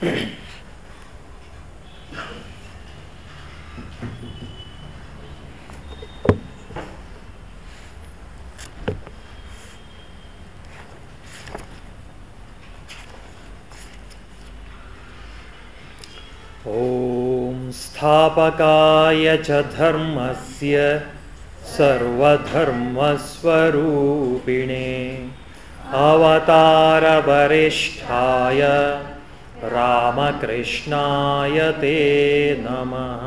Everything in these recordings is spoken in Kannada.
ॐ स्थापकाय च धर्मस्य सर्वधर्मस्वरूपिणे अवतारवरिष्ठाय ರಾಮಕೃಷ್ಣಾಯ ತೇ ನಮಃ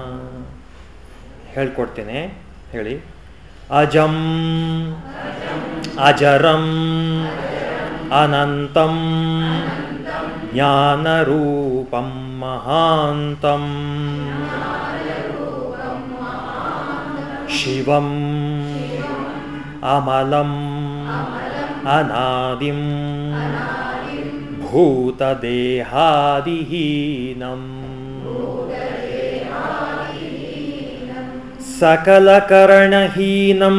ಹೇಳ್ಕೊಡ್ತೇನೆ ಹೇಳಿ ಅಜಂ ಅಜರಂ ಅನಂತಂ ಜ್ಞಾನರೂಪಂ ಮಹಾಂತಂ ಶಿವಂ ಅಮಲಂ ಅನಾದಿಂ भूतदेहादिहीनम् सकलकरणहीनं।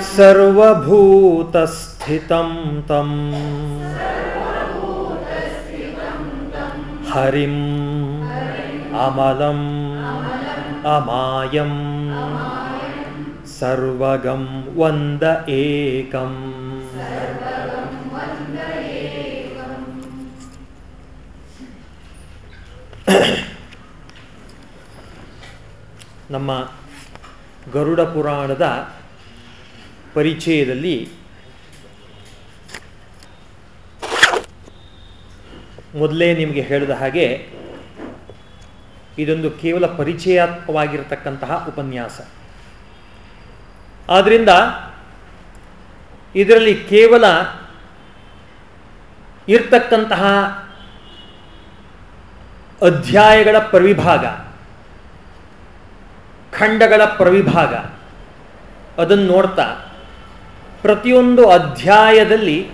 सर्वभूतस्थितं तं। हरिम् अमलम् अमायं। सर्वगं वन्द एकम् ನಮ್ಮ ಗರುಡ ಪುರಾಣದ ಪರಿಚಯದಲ್ಲಿ ಮೊದಲೇ ನಿಮಗೆ ಹೇಳಿದ ಹಾಗೆ ಇದೊಂದು ಕೇವಲ ಪರಿಚಯಾತ್ಮಕವಾಗಿರತಕ್ಕಂತಹ ಉಪನ್ಯಾಸ. ಆದ್ದರಿಂದ ಇದರಲ್ಲಿ ಕೇವಲ ಇರ್ತಕ್ಕಂತಹ ಅಧ್ಯಾಯಗಳ ಪ್ರವಿಭಾಗ ಖಂಡಗಳ ಪ್ರವಿಭಾಗ. ಅದನ್ನು ನೋಡ್ತಾ, ಪ್ರತಿಯೊಂದು ಅಧ್ಯಾಯದಲ್ಲಿ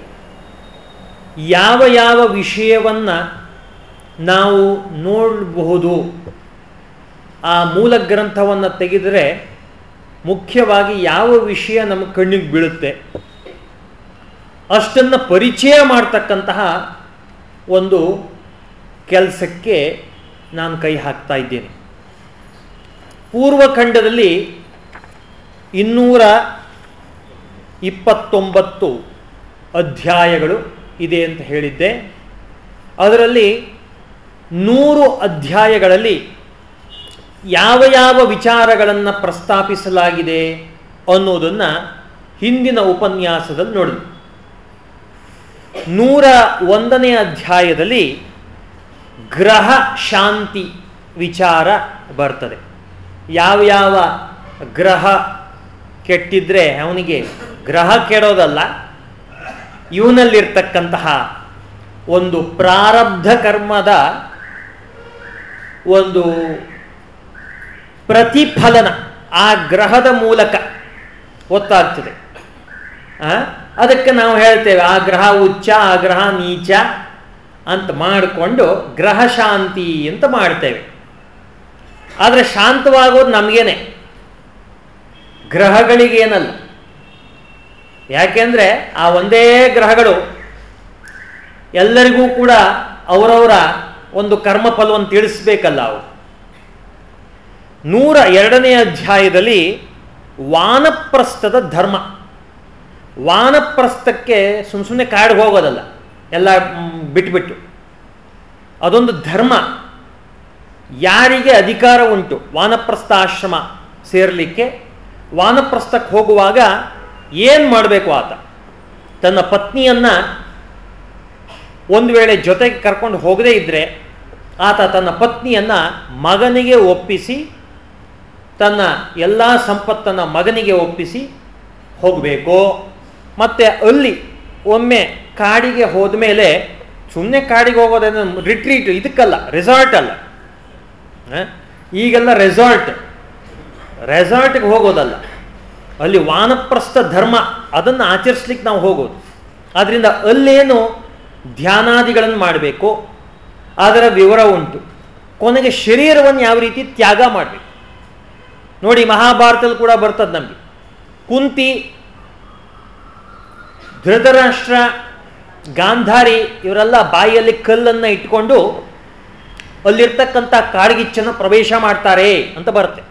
ಯಾವ ಯಾವ ವಿಷಯವನ್ನು ನಾವು ನೋಡಬಹುದು, ಆ ಮೂಲ ಗ್ರಂಥವನ್ನು ತೆಗೆದರೆ ಮುಖ್ಯವಾಗಿ ಯಾವ ವಿಷಯ ನಮ್ಮ ಕಣ್ಣಿಗೆ ಬೀಳುತ್ತೆ. ಅಷ್ಟನ್ನು ಪರಿಚಯ ಮಾಡ್ತಕ್ಕಂತಹ ಒಂದು ಕೆಲಸಕ್ಕೆ ನಾನು ಕೈ ಹಾಕ್ತಾ ಇದ್ದೇನೆ. ಪೂರ್ವಖಂಡದಲ್ಲಿ ಇನ್ನೂರ ಇಪ್ಪತ್ತೊಂಬತ್ತು ಅಧ್ಯಾಯಗಳು ಇದೆ ಅಂತ ಹೇಳಿದ್ದೆ. ಅದರಲ್ಲಿ ನೂರು ಅಧ್ಯಾಯಗಳಲ್ಲಿ ಯಾವ ಯಾವ ವಿಚಾರಗಳನ್ನು ಪ್ರಸ್ತಾಪಿಸಲಾಗಿದೆ ಅನ್ನೋದನ್ನು ಹಿಂದಿನ ಉಪನ್ಯಾಸದಲ್ಲಿ ನೋಡಿದ್ವಿ. ನೂರ ಒಂದನೇ ಅಧ್ಯಾಯದಲ್ಲಿ ಗ್ರಹ ಶಾಂತಿ ವಿಚಾರ ಬರ್ತದೆ. ಯಾವ ಯಾವ ಗ್ರಹ ಕೆಟ್ಟಿದ್ರೆ ಅವನಿಗೆ ಗ್ರಹ ಕೆಡೋದಲ್ಲ, ಇವನಲ್ಲಿರ್ತಕ್ಕಂತಹ ಒಂದು ಪ್ರಾರಬ್ಧ ಕರ್ಮದ ಒಂದು ಪ್ರತಿಫಲನ ಆ ಗ್ರಹದ ಮೂಲಕ ಗೊತ್ತಾಗ್ತದೆ. ಅದಕ್ಕೆ ನಾವು ಹೇಳ್ತೇವೆ, ಆ ಗ್ರಹ ಉಚ್ಚ, ಆ ಗ್ರಹ ನೀಚ ಅಂತ ಮಾಡಿಕೊಂಡು ಗ್ರಹ ಶಾಂತಿ ಅಂತ ಮಾಡ್ತೇವೆ. ಆದರೆ ಶಾಂತವಾಗೋದು ನಮಗೇನೆ. ಗ್ರಹಗಳಿಗೇನಲ್ಲ ಯಾಕೆಂದರೆ ಆ ಒಂದೇ ಗ್ರಹಗಳು ಎಲ್ಲರಿಗೂ ಕೂಡ ಅವರವರ ಒಂದು ಕರ್ಮಫಲವನ್ನು ತಿಳಿಸ್ಬೇಕಲ್ಲ ಅವು. ನೂರ ಎರಡನೇ ಅಧ್ಯಾಯದಲ್ಲಿ ವಾನಪ್ರಸ್ಥದ ಧರ್ಮ. ವಾನಪ್ರಸ್ಥಕ್ಕೆ ಸುಮ್ಮ ಸುಮ್ಮನೆ ಕಾಡಿಗೆ ಹೋಗೋದಲ್ಲ, ಎಲ್ಲ ಬಿಟ್ಬಿಟ್ಟು. ಅದೊಂದು ಧರ್ಮ. ಯಾರಿಗೆ ಅಧಿಕಾರ ಉಂಟು? ವಾನಪ್ರಸ್ಥ ಆಶ್ರಮ ಸೇರಲಿಕ್ಕೆ. ವಾನಪ್ರಸ್ಥಕ್ಕೆ ಹೋಗುವಾಗ ಏನು ಮಾಡಬೇಕು ಆತ? ತನ್ನ ಪತ್ನಿಯನ್ನು ಒಂದು ವೇಳೆ ಜೊತೆಗೆ ಕರ್ಕೊಂಡು ಹೋಗದೇ ಇದ್ದರೆ ಆತ ತನ್ನ ಪತ್ನಿಯನ್ನು ಮಗನಿಗೆ ಒಪ್ಪಿಸಿ, ತನ್ನ ಎಲ್ಲ ಸಂಪತ್ತನ್ನು ಮಗನಿಗೆ ಒಪ್ಪಿಸಿ ಹೋಗಬೇಕು. ಮತ್ತು ಅಲ್ಲಿ ಒಮ್ಮೆ ಕಾಡಿಗೆ ಹೋದ ಮೇಲೆ ಸುಮ್ಮನೆ ಕಾಡಿಗೆ ಹೋಗೋದೇನು ರಿಟ್ರೀಟ್ ಇದಕ್ಕಲ್ಲ ರೆಸಾರ್ಟ್ ಅಲ್ಲ. ಈಗೆಲ್ಲ ರೆಸಾರ್ಟ್ ರೆಸಾರ್ಟ್ಗೆ ಹೋಗೋದಲ್ಲ. ಅಲ್ಲಿ ವಾನಪ್ರಸ್ಥ ಧರ್ಮ, ಅದನ್ನು ಆಚರಿಸ್ಲಿಕ್ಕೆ ನಾವು ಹೋಗೋದು. ಆದ್ದರಿಂದ ಅಲ್ಲೇನು ಧ್ಯಾನಾದಿಗಳನ್ನು ಮಾಡಬೇಕು? ಅದರ ವಿವರ ಉಂಟು. ಕೊನೆಗೆ ಶರೀರವನ್ನು ಯಾವ ರೀತಿ ತ್ಯಾಗ ಮಾಡಬೇಕು? ನೋಡಿ, ಮಹಾಭಾರತದಲ್ಲಿ ಕೂಡ ಬರ್ತದೆ ನಮಗೆ. ಕುಂತಿ, ಧೃತರಾಷ್ಟ್ರ, ಗಾಂಧಾರಿ, ಇವರೆಲ್ಲ ಬಾಯಿಯಲ್ಲಿ ಕಲ್ಲನ್ನು ಇಟ್ಕೊಂಡು ಅಲ್ಲಿರ್ತಕ್ಕಂಥ ಕಾಡ್ಗಿಚ್ಚನ್ನು ಪ್ರವೇಶ ಮಾಡ್ತಾರೆ ಅಂತ ಬರುತ್ತೆ.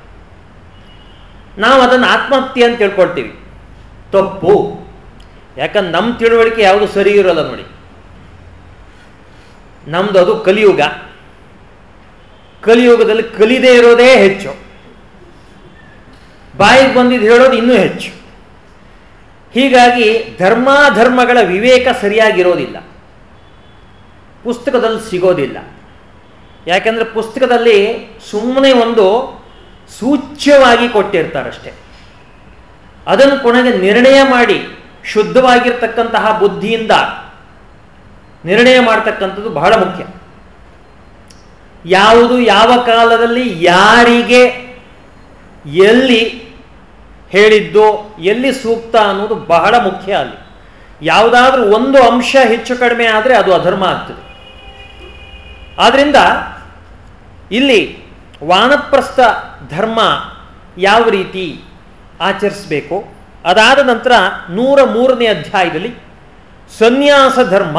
ನಾವು ಅದನ್ನು ಆತ್ಮಹತ್ಯೆ ಅಂತ ತಿಳ್ಕೊಳ್ತೀವಿ. ತಪ್ಪು. ಯಾಕಂದ್ರೆ ನಮ್ಮ ತಿಳುವಳಿಕೆ ಯಾವುದು ಸರಿ ಇರೋಲ್ಲ ನೋಡಿ. ನಮ್ದು ಅದು ಕಲಿಯುಗ. ಕಲಿಯುಗದಲ್ಲಿ ಕಲಿದೇ ಇರೋದೇ ಹೆಚ್ಚು. ಬಾಯಿಗೆ ಬಂದಿದ್ದು ಹೇಳೋದು ಇನ್ನೂ ಹೆಚ್ಚು. ಹೀಗಾಗಿ ಧರ್ಮಾಧರ್ಮಗಳ ವಿವೇಕ ಸರಿಯಾಗಿರೋದಿಲ್ಲ. ಪುಸ್ತಕದಲ್ಲಿ ಸಿಗೋದಿಲ್ಲ. ಯಾಕೆಂದರೆ ಪುಸ್ತಕದಲ್ಲಿ ಸುಮ್ಮನೆ ಒಂದು ಸೂಚ್ಯವಾಗಿ ಕೊಟ್ಟಿರ್ತಾರಷ್ಟೆ. ಅದನ್ನು ಕೊನೆಗೆ ನಿರ್ಣಯ ಮಾಡಿ ಶುದ್ಧವಾಗಿರ್ತಕ್ಕಂತಹ ಬುದ್ಧಿಯಿಂದ ನಿರ್ಣಯ ಮಾಡ್ತಕ್ಕಂಥದ್ದು ಬಹಳ ಮುಖ್ಯ. ಯಾವುದು ಯಾವ ಕಾಲದಲ್ಲಿ ಯಾರಿಗೆ ಎಲ್ಲಿ ಹೇಳಿದ್ದು, ಎಲ್ಲಿ ಸೂಕ್ತ ಅನ್ನೋದು ಬಹಳ ಮುಖ್ಯ ಅಲ್ಲಿ. ಯಾವುದಾದ್ರೂ ಒಂದು ಅಂಶ ಹೆಚ್ಚು ಕಡಿಮೆ ಆದರೆ ಅದು ಅಧರ್ಮ ಆಗ್ತದೆ. ಆದ್ರಿಂದ ಇಲ್ಲಿ ವಾನಪ್ರಸ್ಥ ಧರ್ಮ ಯಾವ ರೀತಿ ಆಚರಿಸಬೇಕು? ಅದಾದ ನಂತರ ನೂರ ಮೂರನೇ ಅಧ್ಯಾಯದಲ್ಲಿ ಸನ್ಯಾಸ ಧರ್ಮ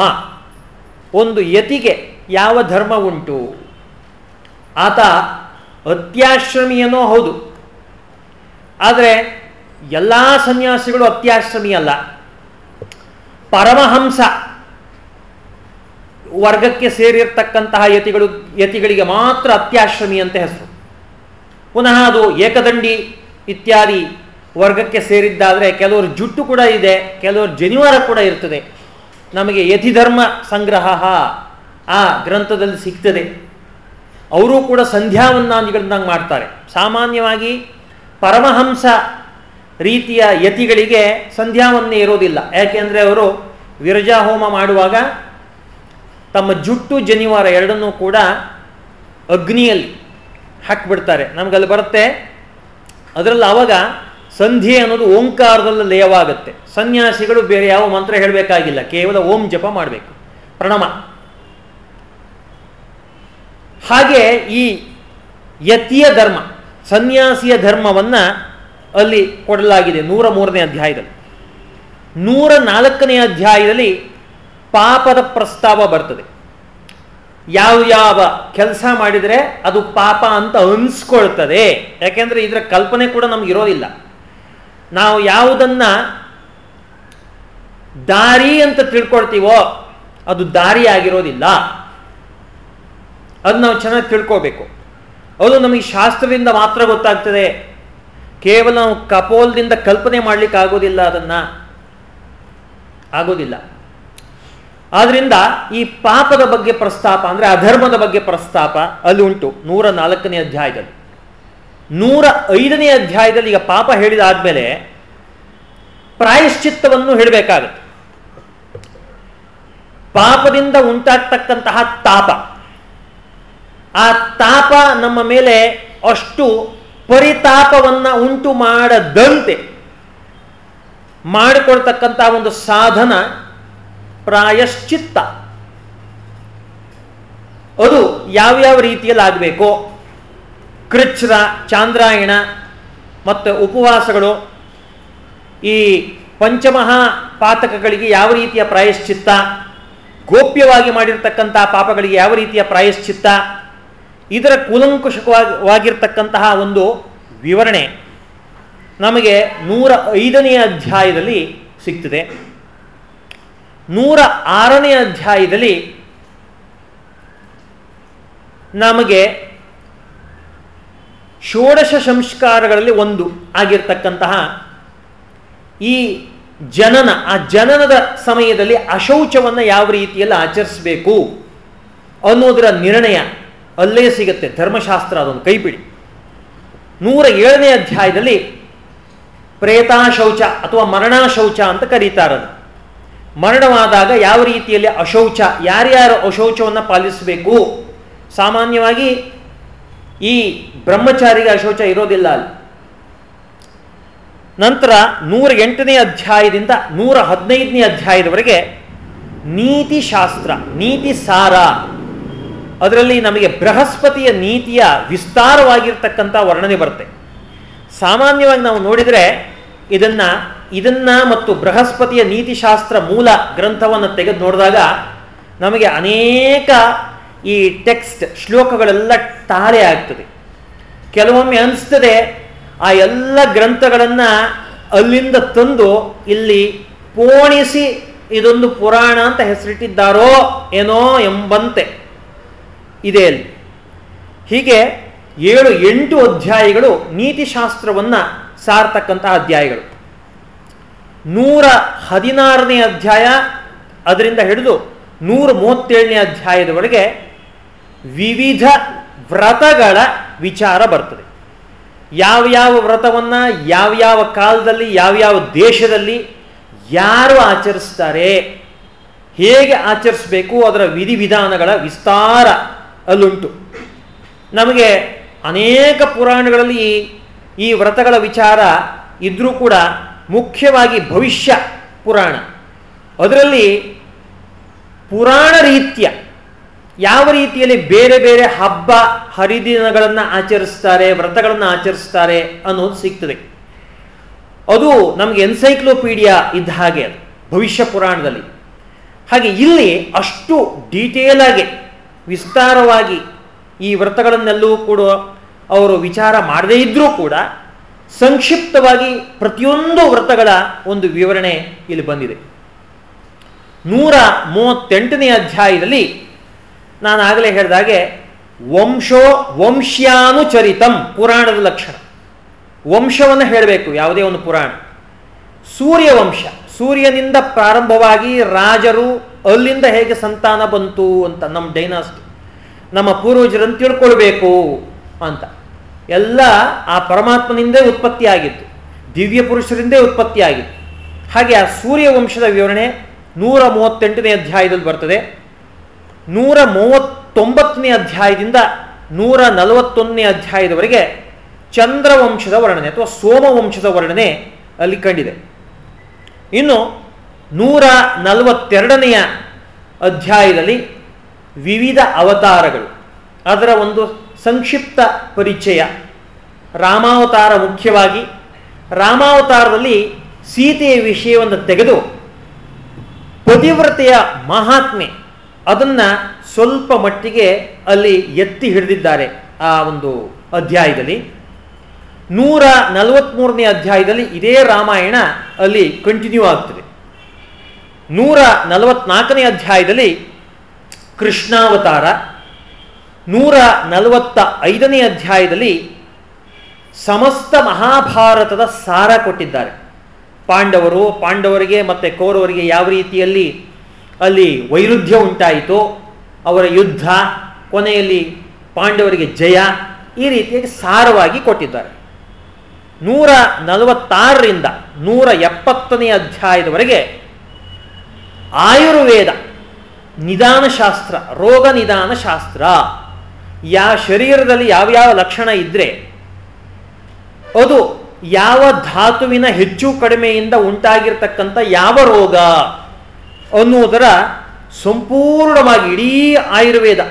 ಒಂದು ಯತಿಗೆ ಯಾವ ಧರ್ಮ ಉಂಟು? ಆತ ಅತ್ಯಾಶ್ರಮಿಯನೋ ಹೌದು. ಆದರೆ ಎಲ್ಲ ಸನ್ಯಾಸಿಗಳು ಅತ್ಯಾಶ್ರಮಿ ಅಲ್ಲ. ಪರಮಹಂಸ. ವರ್ಗಕ್ಕೆ ಸೇರಿರ್ತಕ್ಕಂತಹ ಯತಿಗಳು, ಯತಿಗಳಿಗೆ ಮಾತ್ರ ಅತ್ಯಾಶ್ರಮಿ ಅಂತ ಹೆಸರು. ಪುನಃ ಅದು ಏಕದಂಡಿ ಇತ್ಯಾದಿ ವರ್ಗಕ್ಕೆ ಸೇರಿದ್ದಾದರೆ ಕೆಲವರು ಜುಟ್ಟು ಕೂಡ ಇದೆ, ಕೆಲವರು ಜನಿವಾರ ಕೂಡ ಇರ್ತದೆ. ನಮಗೆ ಯತಿಧರ್ಮ ಸಂಗ್ರಹ ಆ ಗ್ರಂಥದಲ್ಲಿ ಸಿಗ್ತದೆ. ಅವರು ಕೂಡ ಸಂಧ್ಯಾವನ್ನಾದಿಗಳನ್ನಾಗಿ ಮಾಡ್ತಾರೆ. ಸಾಮಾನ್ಯವಾಗಿ ಪರಮಹಂಸ ರೀತಿಯ ಯತಿಗಳಿಗೆ ಸಂಧ್ಯಾವನ್ನೇ ಇರೋದಿಲ್ಲ. ಯಾಕೆಂದರೆ ಅವರು ವಿರಜಾ ಹೋಮ ಮಾಡುವಾಗ ತಮ್ಮ ಜುಟ್ಟು ಜನಿವಾರ ಎರಡನ್ನೂ ಕೂಡ ಅಗ್ನಿಯಲ್ಲಿ ಹಾಕಿಬಿಡ್ತಾರೆ. ನಮಗಲ್ಲಿ ಬರುತ್ತೆ, ಅದರಲ್ಲಿ ಅವಾಗ ಸಂಧಿ ಅನ್ನೋದು ಓಂಕಾರದಲ್ಲಿ ಲಯವಾಗುತ್ತೆ. ಸನ್ಯಾಸಿಗಳು ಬೇರೆ ಯಾವ ಮಂತ್ರ ಹೇಳಬೇಕಾಗಿಲ್ಲ, ಕೇವಲ ಓಂ ಜಪ ಮಾಡಬೇಕು, ಪ್ರಣಮ. ಹಾಗೆ ಈ ಯತಿಯ ಧರ್ಮ, ಸನ್ಯಾಸಿಯ ಧರ್ಮವನ್ನು ಅಲ್ಲಿ ಕೊಡಲಾಗಿದೆ ನೂರ ಮೂರನೇ ಅಧ್ಯಾಯದಲ್ಲಿ. ನೂರ ನಾಲ್ಕನೇ ಅಧ್ಯಾಯದಲ್ಲಿ ಪಾಪದ ಪ್ರಸ್ತಾವ ಬರ್ತದೆ. ಯಾವ ಯಾವ ಕೆಲಸ ಮಾಡಿದರೆ ಅದು ಪಾಪ ಅಂತ ಅನ್ಸ್ಕೊಳ್ತದೆ. ಯಾಕೆಂದರೆ ಇದರ ಕಲ್ಪನೆ ಕೂಡ ನಮ್ಗೆ ಇರೋದಿಲ್ಲ. ನಾವು ಯಾವುದನ್ನ ದಾರಿ ಅಂತ ತಿಳ್ಕೊಳ್ತೀವೋ ಅದು ದಾರಿ ಆಗಿರೋದಿಲ್ಲ. ಅದು ನಾವು ಚೆನ್ನಾಗಿ ತಿಳ್ಕೋಬೇಕು. ಅದು ನಮಗೆ ಶಾಸ್ತ್ರದಿಂದ ಮಾತ್ರ ಗೊತ್ತಾಗ್ತದೆ. ಕೇವಲ ನಾವು ಕಪೋಲದಿಂದ ಕಲ್ಪನೆ ಮಾಡಲಿಕ್ಕೆ ಆಗೋದಿಲ್ಲ ಅದನ್ನು. ಆಗೋದಿಲ್ಲ. ಆದ್ರಿಂದ ಈ ಪಾಪದ ಬಗ್ಗೆ ಪ್ರಸ್ತಾಪ ಅಂದರೆ ಅಧರ್ಮದ ಬಗ್ಗೆ ಪ್ರಸ್ತಾಪ ಅಲ್ಲಿ ಉಂಟು. ನೂರ ನಾಲ್ಕನೇ ಅಧ್ಯಾಯದಲ್ಲಿ. ನೂರ ಐದನೇ ಅಧ್ಯಾಯದಲ್ಲಿ ಈಗ ಪಾಪ ಹೇಳಿದಾದ್ಮೇಲೆ ಪ್ರಾಯಶ್ಚಿತ್ತವನ್ನು ಹೇಳಬೇಕಾಗತ್ತೆ. ಪಾಪದಿಂದ ಉಂಟಾಗ್ತಕ್ಕಂತಹ ತಾಪ. ಆ ತಾಪ ನಮ್ಮ ಮೇಲೆ ಅಷ್ಟು ಪರಿತಾಪವನ್ನ ಉಂಟು ಮಾಡದಂತೆ ಮಾಡಿಕೊಳ್ತಕ್ಕಂತಹ ಒಂದು ಸಾಧನ ಪ್ರಾಯಶ್ಚಿತ್ತ. ಅದು ಯಾವ್ಯಾವ ರೀತಿಯಲ್ಲಿ ಆಗಬೇಕು? ಕೃಚ್ರ ಚಾಂದ್ರಾಯಣ ಮತ್ತು ಉಪವಾಸಗಳು. ಈ ಪಂಚಮಹಾ ಪಾತಕಗಳಿಗೆ ಯಾವ ರೀತಿಯ ಪ್ರಾಯಶ್ಚಿತ್ತ? ಗೋಪ್ಯವಾಗಿ ಮಾಡಿರ್ತಕ್ಕಂಥ ಪಾಪಗಳಿಗೆ ಯಾವ ರೀತಿಯ ಪ್ರಾಯಶ್ಚಿತ್ತ? ಇದರ ಕೂಲಂಕುಷವಾಗಿರ್ತಕ್ಕಂತಹ ಒಂದು ವಿವರಣೆ ನಮಗೆ ನೂರ ಐದನೆಯ ಅಧ್ಯಾಯದಲ್ಲಿ ಸಿಗ್ತದೆ. ನೂರ ಆರನೇ ಅಧ್ಯಾಯದಲ್ಲಿ ನಮಗೆ ಷೋಡಶ ಸಂಸ್ಕಾರಗಳಲ್ಲಿ ಒಂದು ಆಗಿರ್ತಕ್ಕಂತಹ ಈ ಜನನ, ಆ ಜನನದ ಸಮಯದಲ್ಲಿ ಅಶೌಚವನ್ನು ಯಾವ ರೀತಿಯಲ್ಲಿ ಆಚರಿಸಬೇಕು ಅನ್ನೋದರ ನಿರ್ಣಯ ಅಲ್ಲೇ ಸಿಗುತ್ತೆ. ಧರ್ಮಶಾಸ್ತ್ರ ಅದೊಂದು ಕೈಪಿಡಿ. ನೂರ ಏಳನೇ ಅಧ್ಯಾಯದಲ್ಲಿ ಪ್ರೇತಾ ಶೌಚ ಅಥವಾ ಮರಣಾಶೌಚ ಅಂತ ಕರೀತಾರದು. ಮರಣವಾದಾಗ ಯಾವ ರೀತಿಯಲ್ಲಿ ಅಶೌಚ, ಯಾರ್ಯಾರು ಅಶೌಚವನ್ನು ಪಾಲಿಸಬೇಕು? ಸಾಮಾನ್ಯವಾಗಿ ಈ ಬ್ರಹ್ಮಚಾರಿಗೆ ಅಶೌಚ ಇರೋದಿಲ್ಲ ಅಲ್ಲಿ. ನಂತರ ನೂರ ಎಂಟನೇ ಅಧ್ಯಾಯದಿಂದ ನೂರ ಹದಿನೈದನೇ ಅಧ್ಯಾಯದವರೆಗೆ ನೀತಿಶಾಸ್ತ್ರ ನೀತಿ ಸಾರ. ಅದರಲ್ಲಿ ನಮಗೆ ಬೃಹಸ್ಪತಿಯ ನೀತಿಯ ವಿಸ್ತಾರವಾಗಿರ್ತಕ್ಕಂಥ ವರ್ಣನೆ ಬರುತ್ತೆ. ಸಾಮಾನ್ಯವಾಗಿ ನಾವು ನೋಡಿದರೆ ಇದನ್ನು ಇದನ್ನ ಮತ್ತು ಬೃಹಸ್ಪತಿಯ ನೀತಿಶಾಸ್ತ್ರ ಮೂಲ ಗ್ರಂಥವನ್ನು ತೆಗೆದು ನೋಡಿದಾಗ ನಮಗೆ ಅನೇಕ ಈ ಟೆಕ್ಸ್ಟ್ ಶ್ಲೋಕಗಳೆಲ್ಲ ತಾರೆ ಆಗ್ತದೆ. ಕೆಲವೊಮ್ಮೆ ಅನಿಸ್ತದೆ, ಆ ಎಲ್ಲ ಗ್ರಂಥಗಳನ್ನು ಅಲ್ಲಿಂದ ತಂದು ಇಲ್ಲಿ ಪೋಣಿಸಿ ಇದೊಂದು ಪುರಾಣ ಅಂತ ಹೆಸರಿಟ್ಟಿದ್ದಾರೋ ಏನೋ ಎಂಬಂತೆ ಇದೆ ಅಲ್ಲಿ. ಹೀಗೆ ಏಳು ಎಂಟು ಅಧ್ಯಾಯಗಳು ನೀತಿಶಾಸ್ತ್ರವನ್ನು ಸಾರ್ತಕ್ಕಂತಹ ಅಧ್ಯಾಯಗಳು. ನೂರ ಹದಿನಾರನೇ ಅಧ್ಯಾಯ ಅದರಿಂದ ಹಿಡಿದು ನೂರ ಮೂವತ್ತೇಳನೇ ಅಧ್ಯಾಯದವರೆಗೆ ವಿವಿಧ ವ್ರತಗಳ ವಿಚಾರ ಬರ್ತದೆ. ಯಾವ ಯಾವ ವ್ರತವನ್ನು ಯಾವ್ಯಾವ ಕಾಲದಲ್ಲಿ ಯಾವ್ಯಾವ ದೇಶದಲ್ಲಿ ಯಾರು ಆಚರಿಸ್ತಾರೆ, ಹೇಗೆ ಆಚರಿಸಬೇಕು, ಅದರ ವಿಧಿವಿಧಾನಗಳ ವಿಸ್ತಾರ ಅಲ್ಲುಂಟು. ನಮಗೆ ಅನೇಕ ಪುರಾಣಗಳಲ್ಲಿ ಈ ವ್ರತಗಳ ವಿಚಾರ ಇದ್ರೂ ಕೂಡ ಮುಖ್ಯವಾಗಿ ಭವಿಷ್ಯ ಪುರಾಣ. ಅದರಲ್ಲಿ ಪುರಾಣ ರೀತ್ಯ ಯಾವ ರೀತಿಯಲ್ಲಿ ಬೇರೆ ಬೇರೆ ಹಬ್ಬ, ಹರಿದಿನಗಳನ್ನು ಆಚರಿಸ್ತಾರೆ, ವ್ರತಗಳನ್ನು ಆಚರಿಸ್ತಾರೆ ಅನ್ನೋದು ಸಿಗ್ತದೆ. ಅದು ನಮಗೆ ಎನ್ಸೈಕ್ಲೋಪೀಡಿಯಾ ಇದ್ದ ಹಾಗೆ ಅದು, ಭವಿಷ್ಯ ಪುರಾಣದಲ್ಲಿ. ಹಾಗೆ ಇಲ್ಲಿ ಅಷ್ಟು ಡೀಟೇಲ್ ಆಗಿ, ವಿಸ್ತಾರವಾಗಿ ಈ ವ್ರತಗಳನ್ನೆಲ್ಲೂ ಕೂಡ ಅವರು ವಿಚಾರ ಮಾಡದೇ ಇದ್ದರೂ ಕೂಡ ಸಂಕ್ಷಿಪ್ತವಾಗಿ ಪ್ರತಿಯೊಂದು ವ್ರತಗಳ ಒಂದು ವಿವರಣೆ ಇಲ್ಲಿ ಬಂದಿದೆ. ನೂರ ಮೂವತ್ತೆಂಟನೇ ಅಧ್ಯಾಯದಲ್ಲಿ ನಾನು ಆಗಲೇ ಹೇಳಿದಾಗೆ ವಂಶೋ ವಂಶ್ಯಾನುಚರಿತಂ ಪುರಾಣದ ಲಕ್ಷಣ. ವಂಶವನ್ನು ಹೇಳಬೇಕು, ಯಾವುದೇ ಒಂದು ಪುರಾಣ. ಸೂರ್ಯವಂಶ, ಸೂರ್ಯನಿಂದ ಪ್ರಾರಂಭವಾಗಿ ರಾಜರು ಅಲ್ಲಿಂದ ಹೇಗೆ ಸಂತಾನ ಬಂತು ಅಂತ, ನಮ್ಮ ಡೈನಾಸ್ಟಿ. ನಮ್ಮ ಪೂರ್ವಜರನ್ನು ತಿಳ್ಕೊಳ್ಬೇಕು ಅಂತ. ಎಲ್ಲ ಆ ಪರಮಾತ್ಮನಿಂದೇ ಉತ್ಪತ್ತಿಯಾಗಿತ್ತು. ದಿವ್ಯ ಪುರುಷರಿಂದೇ ಉತ್ಪತ್ತಿಯಾಗಿತ್ತು. ಹಾಗೆ ಆ ಸೂರ್ಯ ವಂಶದ ವಿವರಣೆ ನೂರ ಮೂವತ್ತೆಂಟನೇ ಅಧ್ಯಾಯದಲ್ಲಿ ಬರ್ತದೆ. ನೂರ ಮೂವತ್ತೊಂಬತ್ತನೇ ಅಧ್ಯಾಯದಿಂದ ನೂರ ನಲವತ್ತೊಂದನೇ ಅಧ್ಯಾಯದವರೆಗೆ ಚಂದ್ರವಂಶದ ವರ್ಣನೆ ಅಥವಾ ಸೋಮವಂಶದ ವರ್ಣನೆ ಅಲ್ಲಿ ಕಂಡಿದೆ. ಇನ್ನು ನೂರ ನಲವತ್ತೆರಡನೆಯ ಅಧ್ಯಾಯದಲ್ಲಿ ವಿವಿಧ ಅವತಾರಗಳು. ಅದರ ಒಂದು ಸಂಕ್ಷಿಪ್ತ ಪರಿಚಯ. ರಾಮಾವತಾರ ಮುಖ್ಯವಾಗಿ. ರಾಮಾವತಾರದಲ್ಲಿ ಸೀತೆಯ ವಿಷಯವನ್ನು ತೆಗೆದು ಪತಿವ್ರತೆಯ ಮಹಾತ್ಮೆ ಅದನ್ನು ಸ್ವಲ್ಪ ಮಟ್ಟಿಗೆ ಅಲ್ಲಿ ಎತ್ತಿ ಹಿಡಿದಿದ್ದಾರೆ ಆ ಒಂದು ಅಧ್ಯಾಯದಲ್ಲಿ. ನೂರ ನಲವತ್ತ್ಮೂರನೇ ಅಧ್ಯಾಯದಲ್ಲಿ ಇದೇ ರಾಮಾಯಣ ಅಲ್ಲಿ ಕಂಟಿನ್ಯೂ ಆಗ್ತದೆ. ನೂರ ನಲವತ್ನಾಲ್ಕನೇ ಅಧ್ಯಾಯದಲ್ಲಿ ಕೃಷ್ಣಾವತಾರ. ನೂರ ನಲವತ್ತ ಐದನೇ ಅಧ್ಯಾಯದಲ್ಲಿ ಸಮಸ್ತ ಮಹಾಭಾರತದ ಸಾರ ಕೊಟ್ಟಿದ್ದಾರೆ. ಪಾಂಡವರು, ಪಾಂಡವರಿಗೆ ಮತ್ತು ಕೌರವರಿಗೆ ಯಾವ ರೀತಿಯಲ್ಲಿ ಅಲ್ಲಿ ವೈರುಧ್ಯ ಉಂಟಾಯಿತು, ಅವರ ಯುದ್ಧ, ಕೊನೆಯಲ್ಲಿ ಪಾಂಡವರಿಗೆ ಜಯ ಈ ರೀತಿಯಾಗಿ ಸಾರವಾಗಿ ಕೊಟ್ಟಿದ್ದಾರೆ. ನೂರ ನಲವತ್ತಾರರಿಂದ ನೂರ ಎಪ್ಪತ್ತನೇ ಅಧ್ಯಾಯದವರೆಗೆ ಆಯುರ್ವೇದ ನಿಧಾನಶಾಸ್ತ್ರ ರೋಗ ನಿಧಾನ ಶಾಸ್ತ್ರ ಯಾವ ಶರೀರದಲ್ಲಿ ಯಾವ್ಯಾವ ಲಕ್ಷಣ ಇದ್ದರೆ ಅದು ಯಾವ ಧಾತುವಿನ ಹೆಚ್ಚು ಕಡಿಮೆಯಿಂದ ಉಂಟಾಗಿರ್ತಕ್ಕಂಥ ಯಾವ ರೋಗ ಅನ್ನುವುದರ ಸಂಪೂರ್ಣವಾಗಿ ಇಡೀ ಆಯುರ್ವೇದ